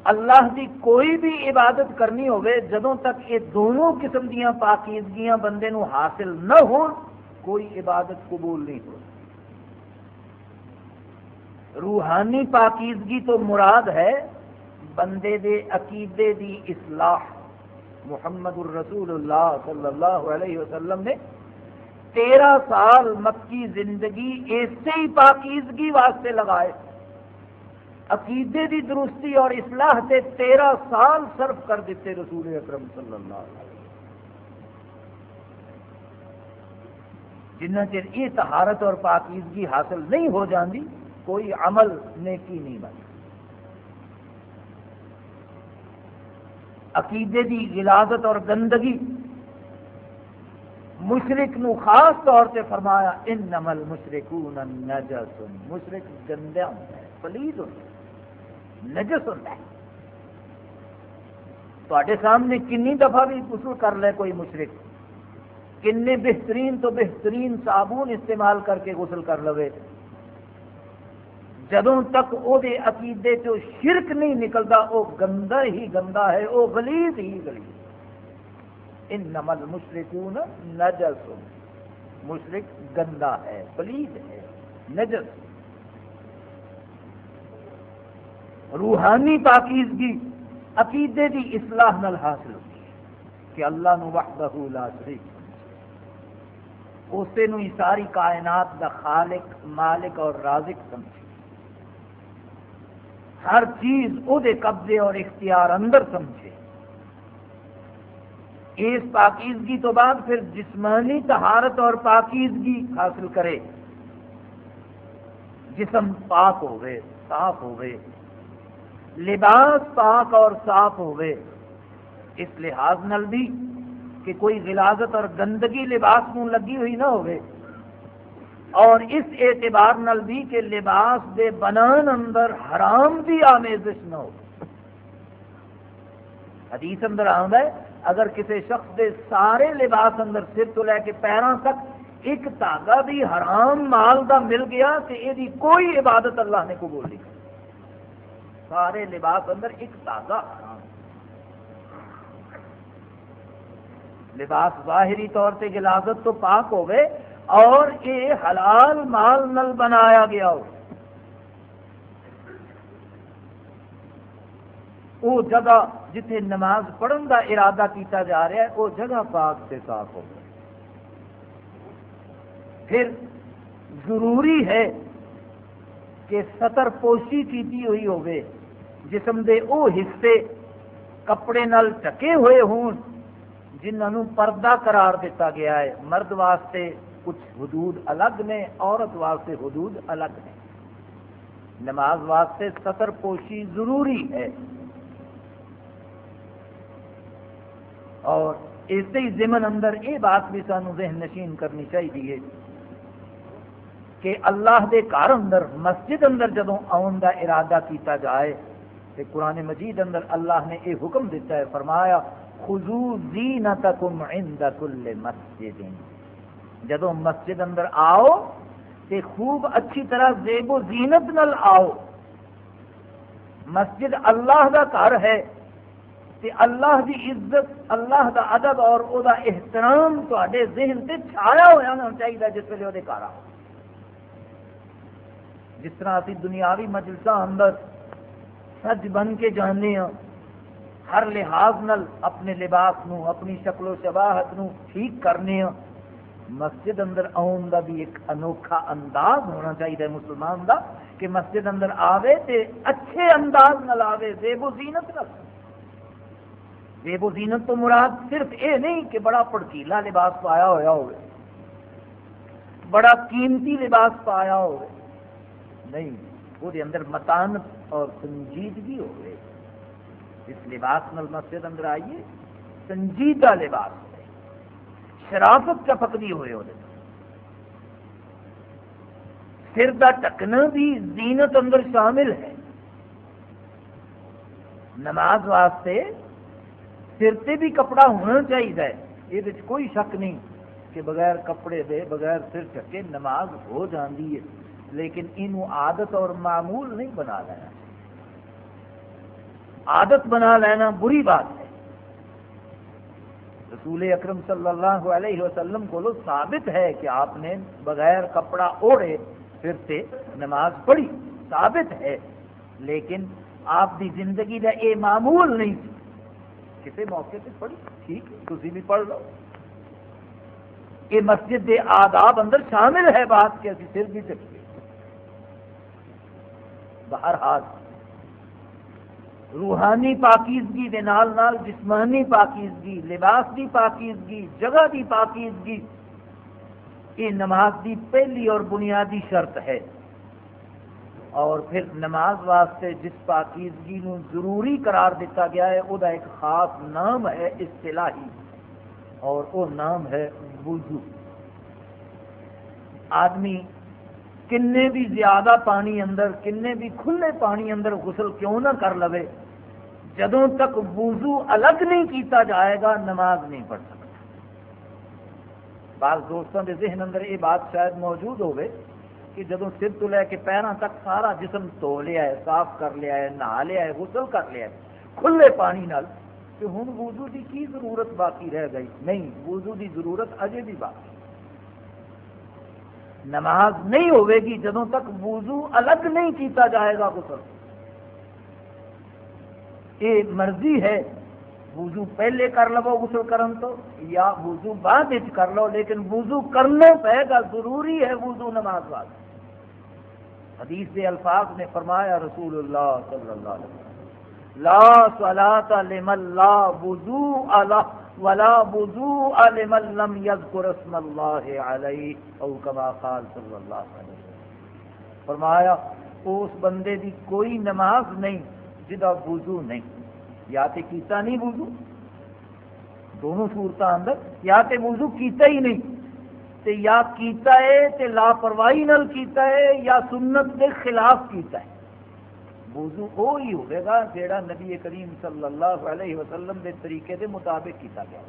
اللہ کی کوئی بھی عبادت کرنی ہوگی جدوں تک یہ دونوں قسم دیا پاکیزگیاں بندے نو حاصل نہ ہو کوئی عبادت قبول نہیں ہو روحانی پاکیزگی تو مراد ہے بندے دے عقیدے دی اصلاح۔ محمد الرسول اللہ صلی اللہ علیہ وسلم نے تیرہ سال مکی زندگی ایسے ہی پاکیزگی واسطے لگائے۔ عقیدے دی درستی اور اصلاح سے تیرہ سال صرف کر دیتے رسول اکرم صلی اللہ علیہ وسلم۔ جنہ چر یہ تہارت اور پاکیزگی حاصل نہیں ہو جاندی، کوئی عمل نیکی نہیں بن عقیدے کی غلازت اور گندگی مشرق نو خاص طور سے فرمایا ان نمل مشرق مشرق گندیا ہوتا ہے پلیز ہوتا ہے نجس ہوتا ہے۔ تے سامنے کنی دفعہ بھی غسل کر لے کوئی مشرق کن بہترین تو بہترین صابن استعمال کر کے غسل کر لو جدوں تک وہ عقیدے چو شرک نہیں نکلتا وہ گندا ہی گندا ہے وہ گلیز ہی گلیز ان نمل مشرقون نجس۔ مشرق گندا ہے پلیز ہے، نجس۔ روحانی پاکیزگی، عقیدے کی اصلاح نل حاصل ہوتی ہے کہ اللہ نو وحدہ لا شریک اسے نو ساری کائنات دا خالق، مالک اور رازق سمجھے ہر چیز وہ قبضے اور اختیار اندر سمجھے۔ اس پاکیزگی تو بعد پھر جسمانی تہارت اور پاکیزگی حاصل کرے۔ جسم پاک ہوئے صاف ہوئے لباس پاک اور صاف ہوئے۔ اس لحاظ نل بھی کہ کوئی غلازت اور گندگی لباس میں لگی ہوئی نہ ہوئے۔ اور اس اعتبار نل بھی کہ لباس دے بنان اندر حرام دی آمیزش نہ ہو۔ حدیث اندر آتا ہے، اگر کسی شخص دے سارے لباس اندر سر تو لے کے پیروں تک ایک تاگا بھی حرام مال دا مل گیا، تو یہ کوئی عبادت اللہ نے قبول نہیں۔ سارے لباس اندر ایک تاگا حرام لباس ظاہری طور سے غلازت تو پاک ہوگئے اور یہ حلال مال نل بنایا گیا ہو۔ وہ جگہ جتنے نماز پڑھن کا ارادہ کیتا جا رہا ہے وہ جگہ پاک سے صاف ہو پھر ضروری ہے کہ سطر پوشی کیتی ہوئی ہوگی جسم دے او حصے کپڑے نل ٹکے ہوئے ہون، جنہوں پردہ قرار دیتا گیا ہے۔ مرد واسطے کچھ حدود الگ نے، عورت واسطے حدود الگ نے۔ نماز واسطے سطر پوشی ضروری ہے۔ اور اس ضمن اندر یہ بات بھی سانو ذہن نشین کرنی چاہیے۔ کہ اللہ دے گھر اندر، مسجد اندر جدو آن کا ارادہ کیتا جائے تو قرآن مجید اندر اللہ نے یہ حکم دیتا ہے، فرمایا خزو زینتکم عند کل مسجد. جدو مسجد اندر آؤ، تے خوب اچھی طرح زیب و زینت نل آؤ۔ مسجد اللہ کا گھر ہے، تے اللہ دی عزت، اللہ دا ادب اور او دا احترام تے ذہن سے چھایا ہوا ہونا چاہیے جس ویلے وہ گھر آؤ۔ جس طرح ابھی دنیاوی مجلسہ اندر سج بن کے جانے ہاں ہر لحاظ نل اپنے لباس نو، اپنی شکل و شباہت نو ٹھیک کرنے ہاں مسجد اندر آن کا بھی ایک انوکھا انداز ہونا چاہیے مسلمان دا، کہ مسجد اندر آوے تے اچھے انداز نال آوے، زیب و زینت نال زیب و زینت تو مراد صرف اے نہیں کہ بڑا پڑکیلا لباس پایا ہوا ہوئے، بڑا قیمتی لباس پایا ہوئے۔ نہیں، وہ اندر متانت اور سنجیدگی ہوئے اس لباس نال مسجد اندر آئیے، سنجیدہ لباس شرافت چپکتی ہوئے وہ سر کا ٹکنا بھی زینت اندر شامل ہے۔ نماز واسطے سر سے بھی کپڑا ہونا چاہیے، یہ کوئی شک نہیں کہ بغیر کپڑے دے، بغیر سر چکے نماز ہو جاتی ہے۔ لیکن ان عادت اور معمول نہیں بنا لینا۔ عادت بنا لینا بری بات ہے۔ رسول اکرم صلی اللہ علیہ وسلم کو ثابت ہے کہ آپ نے بغیر کپڑا اوڑے پھر سے نماز پڑھی، ثابت ہے۔ لیکن آپ دی زندگی کا یہ معمول نہیں کسی موقع پہ پڑھی؟ ٹھیک تھی بھی پڑھ لو۔ یہ مسجد کے آداب اندر شامل ہے بات کہ ابھی سر بھی چکے باہر ہاتھ روحانی پاکیزگی دے نال نال، جسمانی پاکیزگی، لباس دی پاکیزگی، جگہ دی پاکیزگی، یہ نماز دی پہلی اور بنیادی شرط ہے۔ اور پھر نماز واسطے جس پاکیزگی نو ضروری قرار دیتا گیا ہے وہ ایک خاص نام ہے اصطلاحی، اور وہ نام ہے وضو۔ آدمی کنے بھی زیادہ پانی اندر، کنے بھی کھلے پانی اندر غسل کیوں نہ کر لوے؟ جدوں تک وضو الگ نہیں کیتا جائے گا، نماز نہیں پڑھ سکتا۔ بعض دوستوں کے ذہن اندر یہ بات شاید موجود ہوئے کہ جدوں سر تو لے کے پیروں تک سارا جسم دھو لیا ہے، صاف کر لیا ہے، نہا لیا ہے، غسل کر لیا ہے، کھلے پانی نال کہ ہوں وضو کی کی ضرورت باقی رہ گئی؟ نہیں، وضو کی ضرورت اجے بھی باقی۔ نماز نہیں ہوئے گی جدوں تک وضو الگ نہیں کیتا جائے گا غسل۔ یہ مرضی ہے وضو پہلے کر لو غسل کرن تو، یا وضو بعد کر لو، لیکن وضو کرنا پے گا، ضروری ہے وضو نماز بعد۔ حدیث کے الفاظ نے فرمایا، رسول اللہ صلی اللہ علیہ وسلم، لا صلاة لمن لا وضو اللہ ولا وضو لمن لم يذكر اسم اللہ علیہ او کما قال صلی اللہ علیہ وسلم۔ فرمایا، اس بندے دی کوئی نماز نہیں جدا وضو نہیں۔ یا تے کیتا نہیں وضو دونوں صورت اندر یا تے وضو کیتا ہی نہیں۔ تے یا کیتا ہے تے لاپرواہی نل کیتا ہے یا سنت کے خلاف کیتا ہے۔ وضو وہ ہی ہوئے گا جیڑا نبی کریم صلی اللہ علیہ وسلم دے طریقے دے مطابق کیتا گیا۔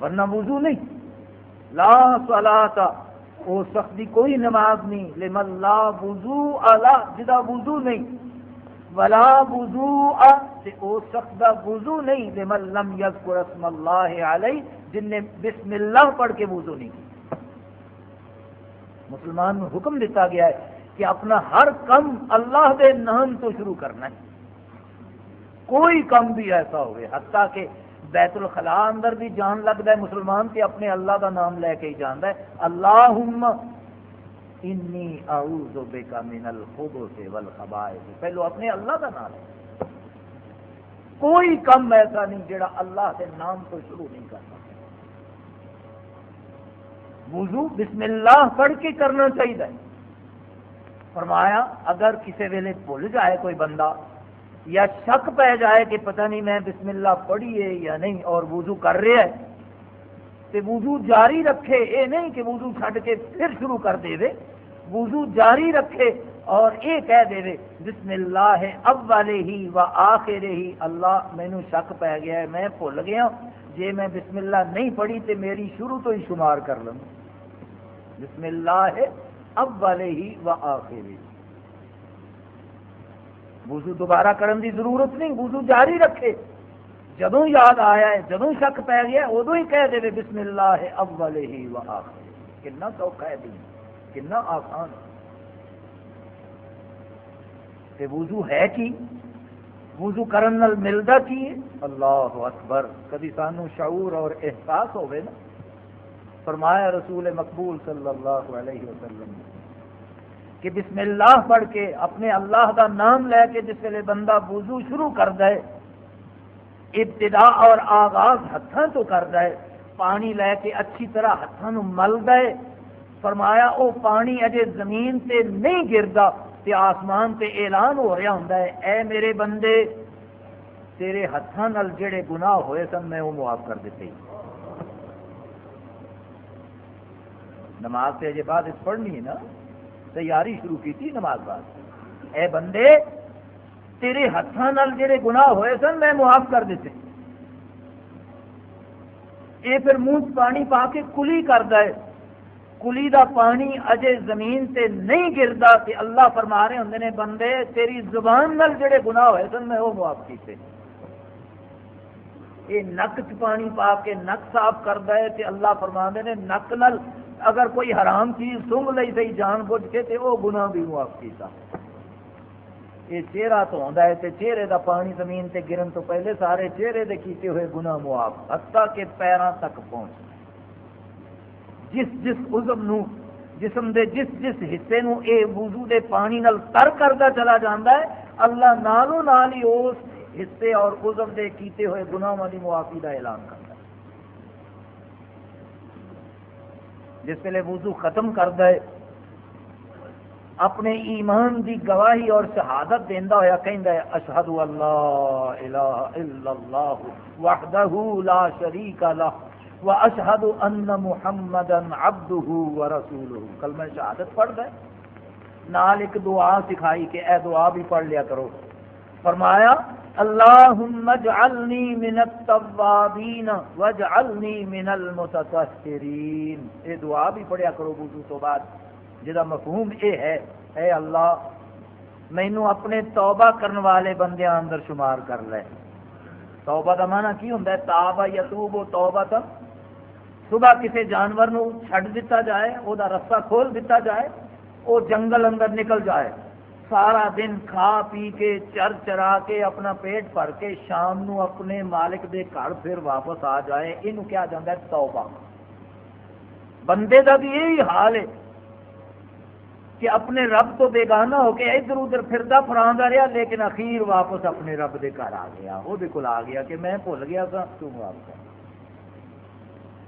ورنہ وضو نہیں۔ لا صلاة، او سختی کوئی نماز نہیں۔ لمن لا وضو علا جدا وضو نہیں۔ ولا وضو او شخص دا وضو نہیں۔ لمن لم یذکر اسم اللہ علیہ، جن نے بسم اللہ پڑھ کے وضو نہیں کی۔ مسلمان میں حکم دیتا گیا ہے کہ اپنا ہر کم اللہ دے نام تو شروع کرنا ہے۔ کوئی کم بھی ایسا ہوئے، حتیٰ کہ بیت الخلاء اندر بھی جان لگتا ہے، مسلمان کہ اپنے اللہ کا نام لے کے ہی جانتا ہے۔ اللہم انی اعوذ بکا من الخبث والخبائث۔ پہلو اپنے اللہ کا نام ہے کوئی کم ایسا نہیں جڑا اللہ کے نام تو شروع نہیں کرنا وضو، بسم اللہ پڑھ کے کرنا چاہیے۔ فرمایا، اگر کسی ویلے بھول جائے کوئی بندہ یا شک پہ جائے کہ پتہ نہیں میں بسم اللہ پڑھی ہے یا نہیں اور وضو کر رہا ہے تو وضو جاری رکھے، اے نہیں کہ وضو چھڈ کے پھر شروع کر دے دے وضو جاری رکھے اور یہ کہہ دے وے، بسم اللہ اب والے ہی و آخر ہی، اللہ مینو شک پی گیا ہے، میں بھول گیا جی میں بسم اللہ نہیں پڑھی تو میری شروع تو ہی شمار کر لوں۔ بسم اللہ اب والے ہی و آخر ہی وضو دوبارہ کرن دی ضرورت نہیں، وضو جاری رکھے۔ جدوں یاد آیا ہے، جدوں شک پی گیا ادو ہی کہہ دے بسم اللہ اب والے ہی و آخر کنا سوکھا ہے دین کنا آسان تے وضو ہے کی؟ وضو کرن نال ملدا کی اللہ اکبر، کدی سانو شعور اور احساس ہوئے نا؟ فرمایا رسول مقبول صلی اللہ علیہ وسلم کہ بسم اللہ پڑھ کے اپنے اللہ دا نام لے کے جس ویلے بندہ وضو شروع کر دے، ابتدا اور آغاز ہاتھوں تو کر دے، پانی لے کے اچھی طرح ہاتھوں مل دے۔ فرمایا، او پانی اجے زمین تے نہیں گردا تے آسمان تے اعلان ہو رہا ہوں اے میرے بندے، تیرے ہاتھوں جڑے گناہ ہوئے سن، میں وہ معاف کر دیتے نماز سے اجے بعد اس پڑھنی ہے نا، تیاری شروع کی تھی نماز بعد۔ اے بندے، تیرے ہاتھوں جڑے گناہ ہوئے سن، میں معاف کر دیتے۔ یہ پھر منہ پانی پا کے کلی کرتا ہے۔ کلی دا پانی اجے زمین تے نہیں گردا کہ اللہ فرما رہے ہوں نے، بندے، تیری زبان نال جڑے گناہ ہوئے سن، میں وہ معاف کیتے۔ یہ نک چ پانی پا کے نک صاف کرتا ہے تے اللہ فرما نے، نک نل اگر کوئی حرام چیز سنگ لئی سی جان بوجھ کے تے وہ گناہ بھی معاف کیتا۔ یہ چہرہ تو آتا ہے تے چہرے دا پانی زمین تے گرن تو پہلے سارے چہرے دے کیتے ہوئے گناہ معاف، حتیٰ کے پیروں تک پہنچ۔ جس جس عزم نو، جسم دے جس جس حصے نو اے وضو دے پانی نال تر کرتا چلا جاتا ہے، اللہ نالو نال ہی اس حصے اور عزم دے کیتے ہوئے گناہوں کی معافی کا اعلان کرتا ہے جس ویلے وضو ختم کرتا ہے اپنے ایمان دی گواہی اور شہادت دینا ہوا کہندا ہے اشہد اللہ الہ الا اللہ وحدہ لا شریک لہ واشهد ان محمدا عبده ورسوله کلمہ شہادت پڑھ دے۔ نال ایک دعا سکھائی کہ اے دعا بھی پڑھ لیا کرو۔ فرمایا اللهم اجعلني من التوابين واجعلني من المتطهرين اے دعا بھی پڑھیا کرو وضو تو بعد۔ جدا مفہوم اے ہے، اے اللہ مینو اپنے توبہ کرنے والے بندیاں اندر شمار کر لے۔ توبہ کا معنی کی ہوں تابا یتوب و توبہ تک صبح کسی جانور نو چھڈ دیتا جائے وہ رستہ کھول دیتا جائے وہ جنگل اندر نکل جائے۔ سارا دن کھا پی کے چر چرا کے اپنا پیٹ بھر کے شام نو اپنے مالک دے گھر پھر واپس آ جائے۔ یہ کیا جاتا ہے؟ توبہ۔ بندے کا بھی یہی حال ہے کہ اپنے رب تو بیگانہ ہو کے ادھر ادھر پھردا فراندا رہا، لیکن اخیر واپس اپنے رب دے گھر آ گیا۔ وہ کول آ گیا کہ میں بھول گیا تھا تم واپس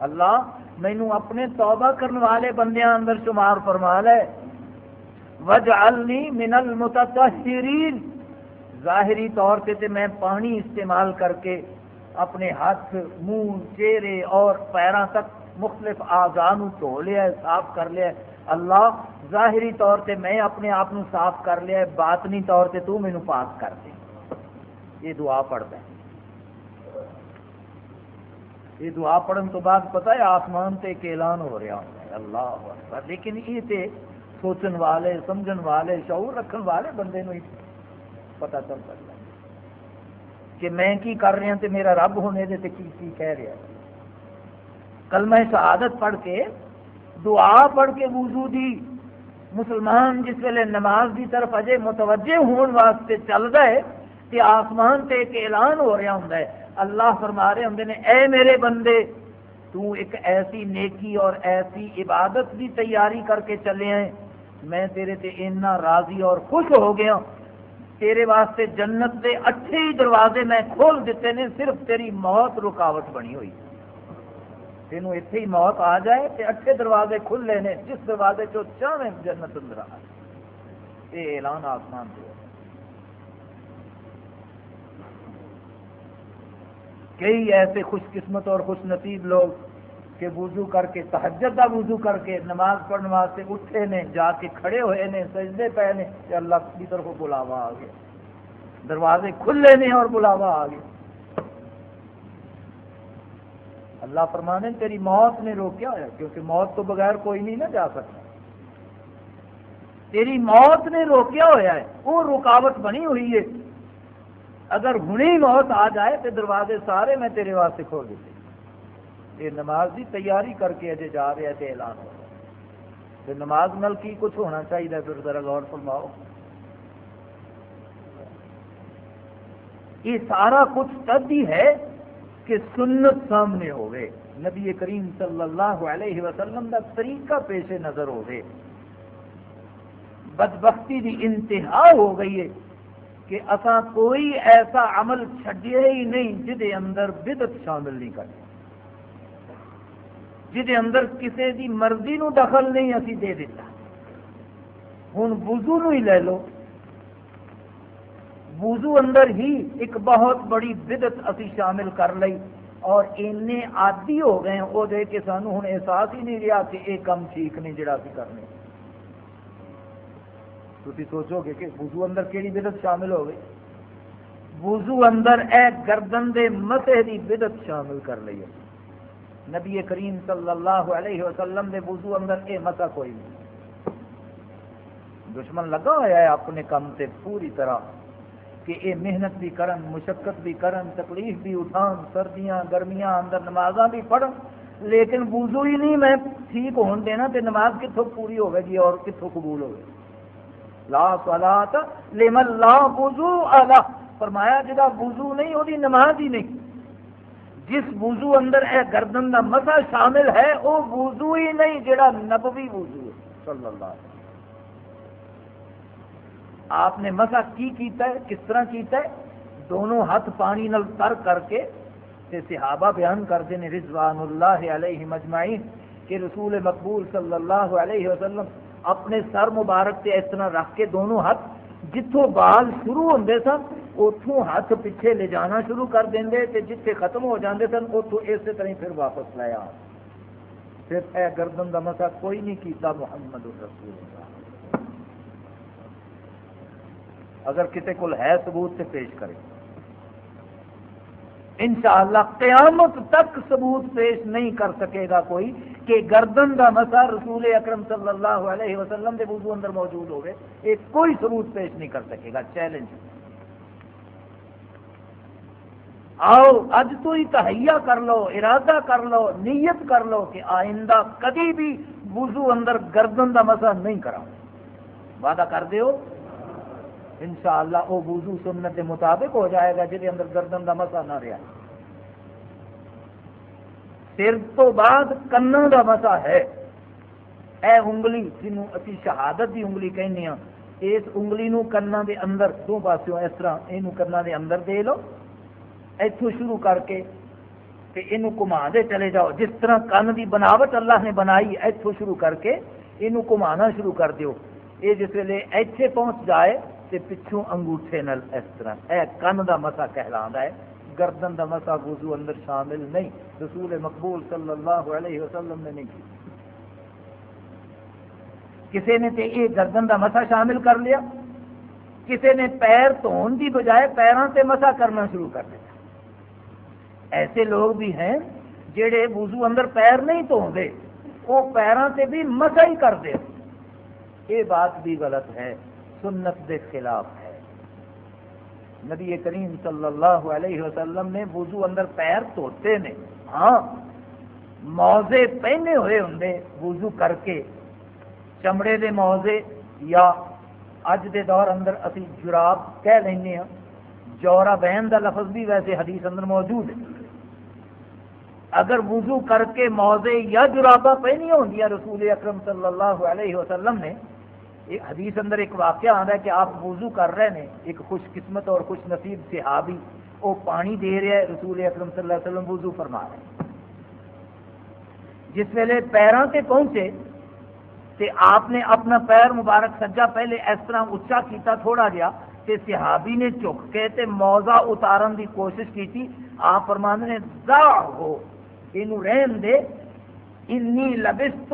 اللہ مینو اپنے توبہ کرنے والے بندیاں اندر شمار فرما لے۔ وجعلنی من المتطہرین ظاہری طور سے تے میں پانی استعمال کر کے اپنے ہاتھ، منہ، چہرے اور پیروں تک مختلف آزان دھو لیا ہے صاف کر لیا ہے اللہ، ظاہری طور سے میں اپنے آپ کو صاف کر لیا ہے باطنی طور سے تو مینو پاک کر دے۔ یہ دعا پڑھتا ہے۔ یہ دعا پڑھن تو بعد پتہ ہے آسمان تے ایک اعلان ہو رہا ہوتا ہے۔ اللہ اکبر۔ لیکن یہ تے سوچن والے، سمجھن والے، شعور رکھن والے بندے نو ہی پتہ چل سکتا ہے۔ کہ میں کی کر رہا تے میرا رب ہونے دے تے کی کی کہہ رہا ہے۔ کلمہ شہادت پڑھ کے، دعا پڑھ کے وضو دی۔ مسلمان جس ویلے نماز دی طرف اجے متوجہ ہون واسطے چل رہا کہ آسمان تے ایک اعلان ہو رہا ہوں اللہ فرما رہے ہوں نے، اے میرے بندے، تو ایک ایسی نیکی اور ایسی عبادت کی تیاری کر کے چلے ہیں۔ میں تیرے تے اتنا راضی اور خوش ہو گیا تیرے واسطے جنت کے اچھے ہی دروازے میں کھول دیتے نے، صرف تیری موت رکاوٹ بنی ہوئی۔ تینوں اتنے ہی موت آ جائے کہ اچھے دروازے کھل لے نے، جس دروازے چو چاہے جنت اندر آ یہ اعلان آسمان سے کئی ایسے خوش قسمت اور خوش نصیب لوگ کہ وضو کر کے تحجد کا وضو کر کے، نماز پڑھنے واسطے اٹھے نے، جا کے کھڑے ہوئے نے، سجدے پے نے، کہ اللہ کی طرف بلاوا آ گیا۔ دروازے کھلے نے اور بلاوا آ گیا۔ اللہ فرمانے تیری موت نے روکیا ہوا کیونکہ موت تو بغیر کوئی نہیں نہ جا سکتا۔ تیری موت نے روکیا ہوا ہے، وہ رکاوٹ بنی ہوئی ہے۔ اگر ہنی موت آ جائے تو دروازے سارے میں تیرے واسطے کھول دیتے۔ یہ نماز کی تیاری کر کے اجے جا رہا ہے اعلان ہو رہا نماز نل کی کچھ ہونا چاہیے پھر ذرا غور فرماؤ۔ یہ سارا کچھ تب ہی ہے کہ سنت سامنے ہوئے۔ نبی کریم صلی اللہ علیہ وسلم کا طریقہ پیش نظر ہوئے۔ بدبختی دی انتہا ہو گئی ہے کہ اصا کوئی ایسا عمل چڈیا ہی نہیں جہد اندر بدت شامل نہیں کرتے جہد اندر کسی دی مرضی نو دخل نہیں اسی دے دیتا۔ ہوں وضو نو ہی لے لو۔ وضو اندر ہی ایک بہت بڑی بدت اسی شامل کر لئی اور اینے عادی ہو گئے وہ دے کے سانو ہوں احساس ہی نہیں رہا کہ یہ کم ٹھیک نہیں جڑا اسی کرنے۔ تھی سوچو گے کہ وضو اندر کیڑی بدت شامل ہو گئی وضو اندر اے گردن دے مسے دی بدت شامل کر لی نبی کریم صلی اللہ علیہ وسلم دے وضو اندر اے مسا کوئی نہیں۔ دشمن لگا ہوا ہے اپنے کام سے پوری طرح کہ اے محنت بھی کرن، مشقت بھی کرن، تکلیف بھی اٹھان، سردیاں، گرمیاں، اندر نمازاں بھی پڑھن۔ لیکن وضو ہی نہیں، میں ٹھیک ہون دینا تے نماز کتوں پوری ہوگی گی اور کتوں قبول ہوگی لا صلات لمن لا وضو الا فرمایا جدا وضو نہیں وہ نماز ہی نہیں۔ جس وضو اندر اے گردن دا مسا شامل ہے، وہ وضو ہی نہیں، جڑا نبوی وضو ہے۔ صلی اللہ علیہ وسلم۔ آپ نے مسا کی کیتا ہے؟ کس طرح کیتا ہے؟ دونوں ہاتھ پانی نل تر کر کے تے صحابہ بیان کرتے ہیں، رضوان اللہ علیہ مجمعین، کہ رسول مقبول صلی اللہ علیہ وسلم اپنے سر مبارک سے اس طرح رکھ کے دونوں ہاتھ جتوں بال شروع ہوتے سن اتوں ہاتھ پیچھے لے جانا شروع کر دیں تے جتنے ختم ہو جاتے سن اتوں اسی طرح پھر واپس لایا پھر اے گردن کا مسا کوئی نہیں کیتا محمد رسول اللہ۔ اگر کسی کو ہے ثبوت سے پیش کرے۔ انشاءاللہ قیامت تک ثبوت پیش نہیں کر سکے گا کوئی۔ کہ گردن کا مسا رسول اکرم صلی اللہ علیہ وسلم کے وضو اندر موجود ہوگی یہ کوئی ثبوت پیش نہیں کر سکے گا چیلنج آؤ اج تو ہی تہیا کر لو، ارادہ کر لو، نیت کر لو کہ آئندہ کدی بھی وضو اندر گردن کا مسا نہیں کرا وعدہ کر دیو؟ انشاءاللہ شاء وہ وضو سنت کے مطابق ہو جائے گا جہد اندر گردن کا مسا نہ رہا۔ سر تو بعد کنا کا مسا ہے اے انگلی جنوں اسی شہادت کی انگلی کہنے ہاں اس انگلی نو کنا دے اندر دو پاسوں اس طرح یہ کنا دے اندر دے لو اتو شروع کر کے یہ گھما دے چلے جاؤ جس طرح کن کی بناوٹ اللہ نے بنائی اتو شروع کر کے یہ گھمانا شروع کر دیو یہ جس ویلے ایتھے پہنچ جائے تے پچھوں انگوٹھے نل اس طرح اے کن دا مسا کہلا ہے گردن دا مسا وضو اندر شامل نہیں۔ رسول مقبول صلی اللہ علیہ وسلم نے نہیں کی۔ کسی نے تے یہ گردن دا مسا شامل کر لیا۔ کسی نے پیر دھون دی بجائے پیروں سے مسا کرنا شروع کر دیا۔ ایسے لوگ بھی ہیں جڑے وضو اندر پیر نہیں دھوندے، وہ پیروں سے بھی مسا ہی کر دے۔ یہ بات بھی غلط ہے۔ سنت دے خلاف ہے۔ نبی کریم صلی اللہ علیہ وسلم نے وضو اندر پیر دھوتے نے ہاں موزے پہنے ہوئے ہوں وضو کر کے چمڑے دے موزے یا اج دے دور اندر اسی جراب کہہ لینے ہاں جورا بہن دا لفظ بھی ویسے حدیث اندر موجود ہے۔ اگر وضو کر کے موزے یا جرابا پہنی ہوں رسول اکرم صلی اللہ علیہ وسلم نے ایک حدیث اندر ایک واقعہ آتا ہے کہ آپ وضو کر رہے ہیں ایک خوش قسمت اور خوش نصیب صحابی، وہ پانی دے رہے ہیں، رسول اکرم صلی اللہ علیہ وسلم وضو فرما رہے ہیں۔ جس ویلے پیروں سے پہنچے تے آپ نے اپنا پیر مبارک سجا، پہلے اس طرح اچا کیتا، تھوڑا جہا، تے صحابی نے چک کے تے موزہ اتارن دی کوشش کی تھی آپ فرمانے نے دا ہو یہ رہن دے، انی لبس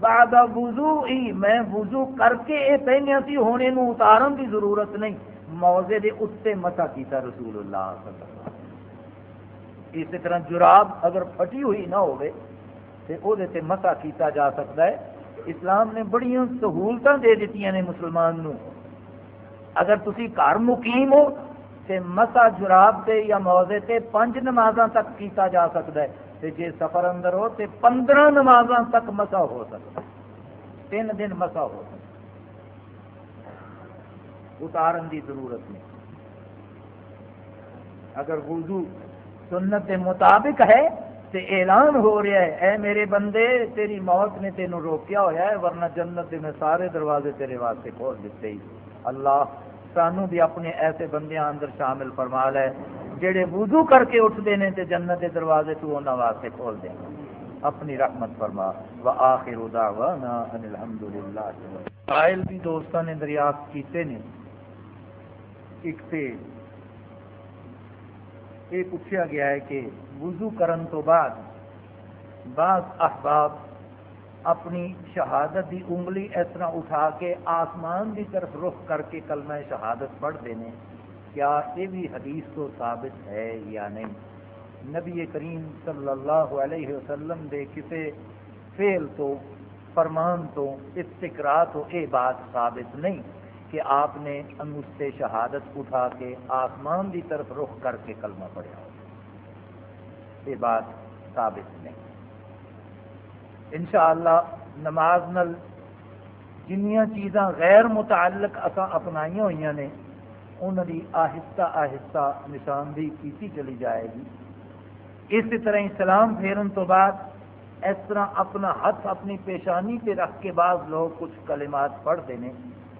بعد وضو ہی میں وضو کر کے یہ پہنیا سی ہونے نو اتارن دی ضرورت نہیں۔ موزے دے اتنے مسا کیتا رسول اللہ صلی اللہ علیہ وسلم۔ اسی طرح جراب اگر پھٹی ہوئی نہ ہوئے تے او دے تے مسا کیتا جا سکتا ہے۔ اسلام نے بڑی سہولت دے دیتی ہیں مسلمان نو۔ اگر تسی گھر مقیم ہو، تے مسا جراب تے یا موزے تے پنج نمازاں تک کیتا جا سکتا ہے۔ تے جے سفر اندر ہو تے پندرہ نمازاں تک مسا ہو سکتا تین دن مسا ہو سکتا اتارن دی ضرورت نہیں۔ اگر وضو سنت کے مطابق ہے تے اعلان ہو رہا ہے، اے میرے بندے، تیری موت نے تینوں روکیا ہوا ہے، ورنہ جنت میں سارے دروازے تیرے واسطے کھول دیتے ہی۔ اللہ سانو بھی اپنے ایسے بندے اندر شامل فرما لے۔ جڑے وضو کر کے اٹھتے ہیں تے جنت کے دروازے تو انہوں واسطے کھول دیں اپنی رحمت فرما۔ و آخر دعوانا ان الحمدللہ۔ قائل بھی دوستوں نے دریافت کیتے نے۔ ایک تے یہ پوچھا گیا ہے کہ وضو کرن تو بعد بعض احباب اپنی شہادت دی انگلی اس طرح اٹھا کے آسمان دی طرف رخ کر کے کلمہ شہادت پڑھ دینے کیا یہ بھی حدیث تو ثابت ہے یا نہیں؟ نبی کریم صلی اللہ علیہ وسلم دے کسے فیل تو، فرمان تو استقرا تو یہ بات ثابت نہیں کہ آپ نے انگست شہادت اٹھا کے آسمان کی طرف رخ کر کے کلمہ پڑھا یہ بات ثابت نہیں۔ انشاءاللہ نماز نل جنیاں چیزاں غیر متعلق اصا اپنائی ہوئی نے انہوں کی آہستہ آہستہ نشاندہی کی چلی جائے گی۔ اس طرح سلام پھیرن تو بعد اس طرح اپنا ہاتھ اپنی پیشانی پہ رکھ کے بعد لوگ کچھ کلمات پڑھتے ہیں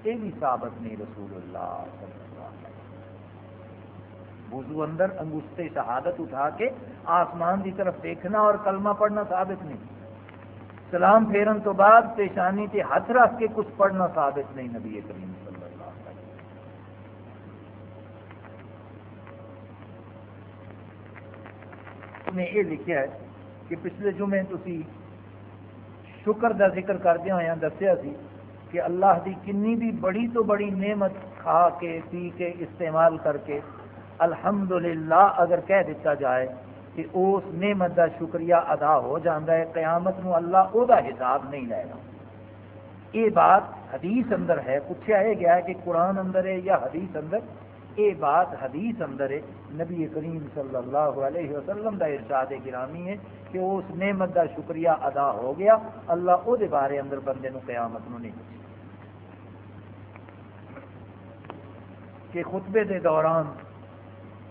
یہ بھی ثابت نہیں رسول اللہ صلی اللہ علیہ وسلم۔ وضو اندر انگوشتے شہادت اٹھا کے آسمان کی طرف دیکھنا اور کلمہ پڑھنا ثابت نہیں۔ سلام پھیرن تو بعد پیشانی تے ہاتھ رکھ کے کچھ پڑھنا ثابت نہیں نبی کریم صلی اللہ علیہ وسلم نے یہ لکھا ہے کہ پچھلے جمعے تھی شکر دا ذکر کردیا ہوا دسیا سی کہ اللہ دی کنی بھی بڑی تو بڑی نعمت کھا کے، پی کے استعمال کر کے الحمدللہ اگر کہہ دیتا جائے کہ اس نعمت دا شکریہ ادا ہو جاتا ہے، قیامت نو اللہ او دا حساب نہیں لے گا۔ یہ بات حدیث اندر ہے، پوچھا یہ گیا ہے کہ قرآن اندر ہے یا حدیث اندر؟ یہ بات حدیث اندر ہے، نبی کریم صلی اللہ علیہ وسلم دا ارشاد گرامی ہے کہ اس نعمت دا شکریہ ادا ہو گیا، اللہ او دے بارے اندر بندے نو قیامت نو نہیں کہ خطبے دے دوران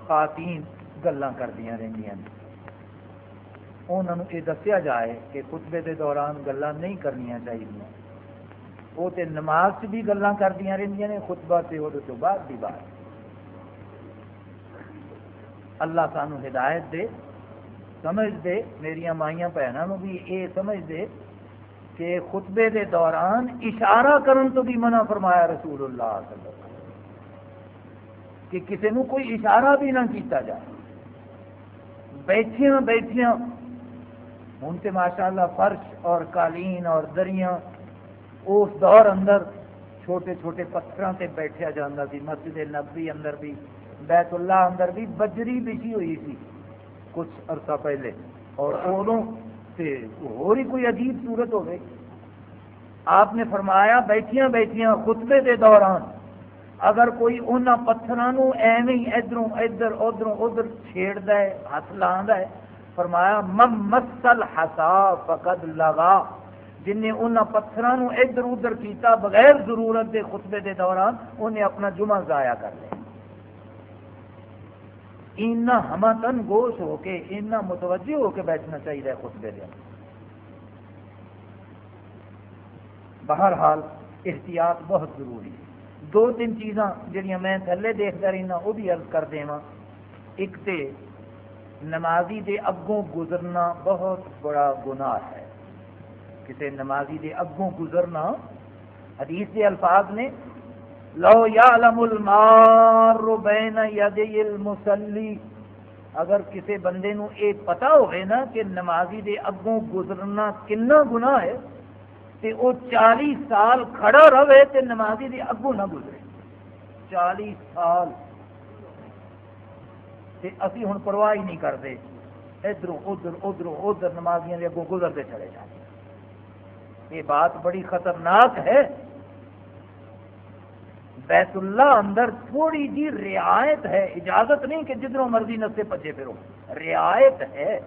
خواتین گلا کردیا انہوں نے یہ دسیا جائے کہ خطبے دے دوران گلا نہیں کرنی چاہیے وہ تو نماز بھی گلا کردیا رہی خطبہ سے وہ تو بعد بھی بات۔ اللہ سانو ہدایت دے، سمجھ دے میری مائیاں بہنوں بھی یہ سمجھ دے کہ خطبے دے دوران اشارہ کرن تو بھی منع فرمایا رسول اللہ صلی اللہ علیہ وسلم کہ کسی نو کوئی اشارہ بھی نہ کیتا جائے۔ بیٹھیاں بیٹھیاں ہوں تو ماشاء اللہ فرش اور قالین اور دریاں اس دور اندر چھوٹے چھوٹے پتھروں سے بیٹھا جاتا سی، مسجد نبی اندر بھی۔ بیت اللہ اندر بھی بجری بچھی ہوئی تھی کچھ عرصہ پہلے۔ اور ادو سے ہو ہی کوئی عجیب صورت ہو گئی آپ نے فرمایا، بیٹھیاں بیٹھیاں خطبے کے دوران اگر کوئی ان پتھروں ایویں ادھروں ادھر ادھر ادھر چھیڑ ہے ہاتھ لا فرمایا مم مسل ہسا فقد لگا جن نے ان پتھروں ادھر ادھر کیتا بغیر ضرورت دے خطبے دے دوران انہیں اپنا جمعہ ضائع کر لیا اینا ہما تن گوش ہو کے اینا متوجہ ہو کے بیٹھنا چاہیے خطبے دے۔ بہرحال احتیاط بہت ضروری ہے۔ دو تین چیزاں جہاں میں تھلے دیکھتا رہنا، وہ بھی عرض کر دیا ایک تے، نمازی دے اگوں گزرنا بہت بڑا گناہ ہے۔ کسی نمازی دے اگوں گزرنا، حدیث کے الفاظ نے لو یعلم المار بین یدی المسلی اگر کسی بندے نو اے پتا ہوئے نا کہ نمازی دے اگوں گزرنا کنا گناہ ہے، تے او چالی سال کھڑا رہے تے نمازی دے اگوں نہ گزرے۔ چالی سال۔ تے اسی ہن پرواہ ہی نہیں کرتے۔ ادھر ادھر ادھر ادھر نمازیاں دے اگوں گزرتے چلے جاتے۔ یہ بات بڑی خطرناک ہے۔ بیت اللہ اندر تھوڑی جی رعایت ہے، اجازت نہیں کہ جدھروں مرضی نسے پجے پھرو رعایت ہے۔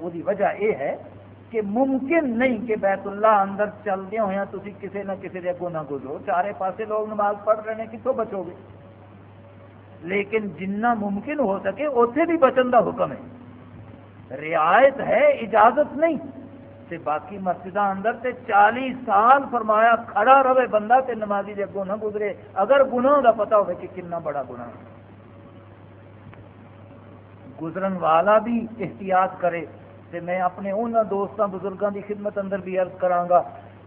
وہ وجہ یہ ہے کہ ممکن نہیں کہ بیت اللہ اندر چلدے ہوئے تھی کسی نہ کسی کے اگوں نہ گزرو۔ چارے پاسے لوگ نماز پڑھ رہے ہیں کتوں بچو گے؟ لیکن جنہ ممکن ہو سکے اتنے بھی بچن کا حکم ہے۔ رعایت ہے، اجازت نہیں۔ تے باقی مسجد اندر تے چالی سال فرمایا کھڑا رہے بندہ تے نمازی دے اگوں نہ گزرے۔ اگر گناہ دا پتا ہوئے کہ کنا بڑا گناہ۔ گزرن والا بھی احتیاط کرے تے میں اپنے انہوں دوستوں بزرگوں دی خدمت اندر بھی عرض کراں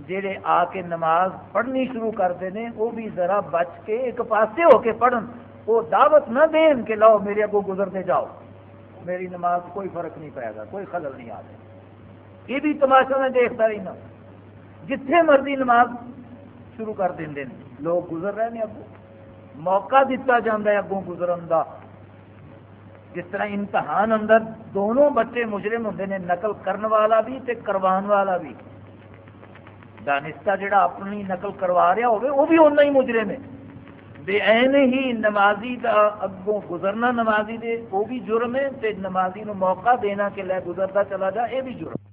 جہے آ کے نماز پڑھنی شروع کرتے ہیں وہ بھی ذرا بچ کے ایک پاسے ہو کے پڑھن۔ وہ دعوت نہ دین کہ لاؤ میرے اگوں گزرتے جاؤ۔ میری نماز کوئی فرق نہیں پائے گا، کوئی خلل نہیں آ جائے۔ یہ بھی تماشا میں دیکھتا رہنا جتھے مرضی نماز شروع کر دیں لوگ گزر رہے ہیں اگوں موقع دتا ہے اگوں گزرن کا جس طرح امتحان اندر دونوں بچے مجرم ہوں نے، نقل کرن والا بھی تے کروان والا بھی۔ دانستہ جڑا اپنی نقل کروا رہا ہوگی وہ بھی اُنہ ہی مجرم ہے۔ بے این ہی نمازی دا اگوں گزرنا نمازی دے، وہ بھی جرم ہے۔ تے نمازی نو موقع دینا کہ لے گزرتا چلا جا، یہ بھی جرم۔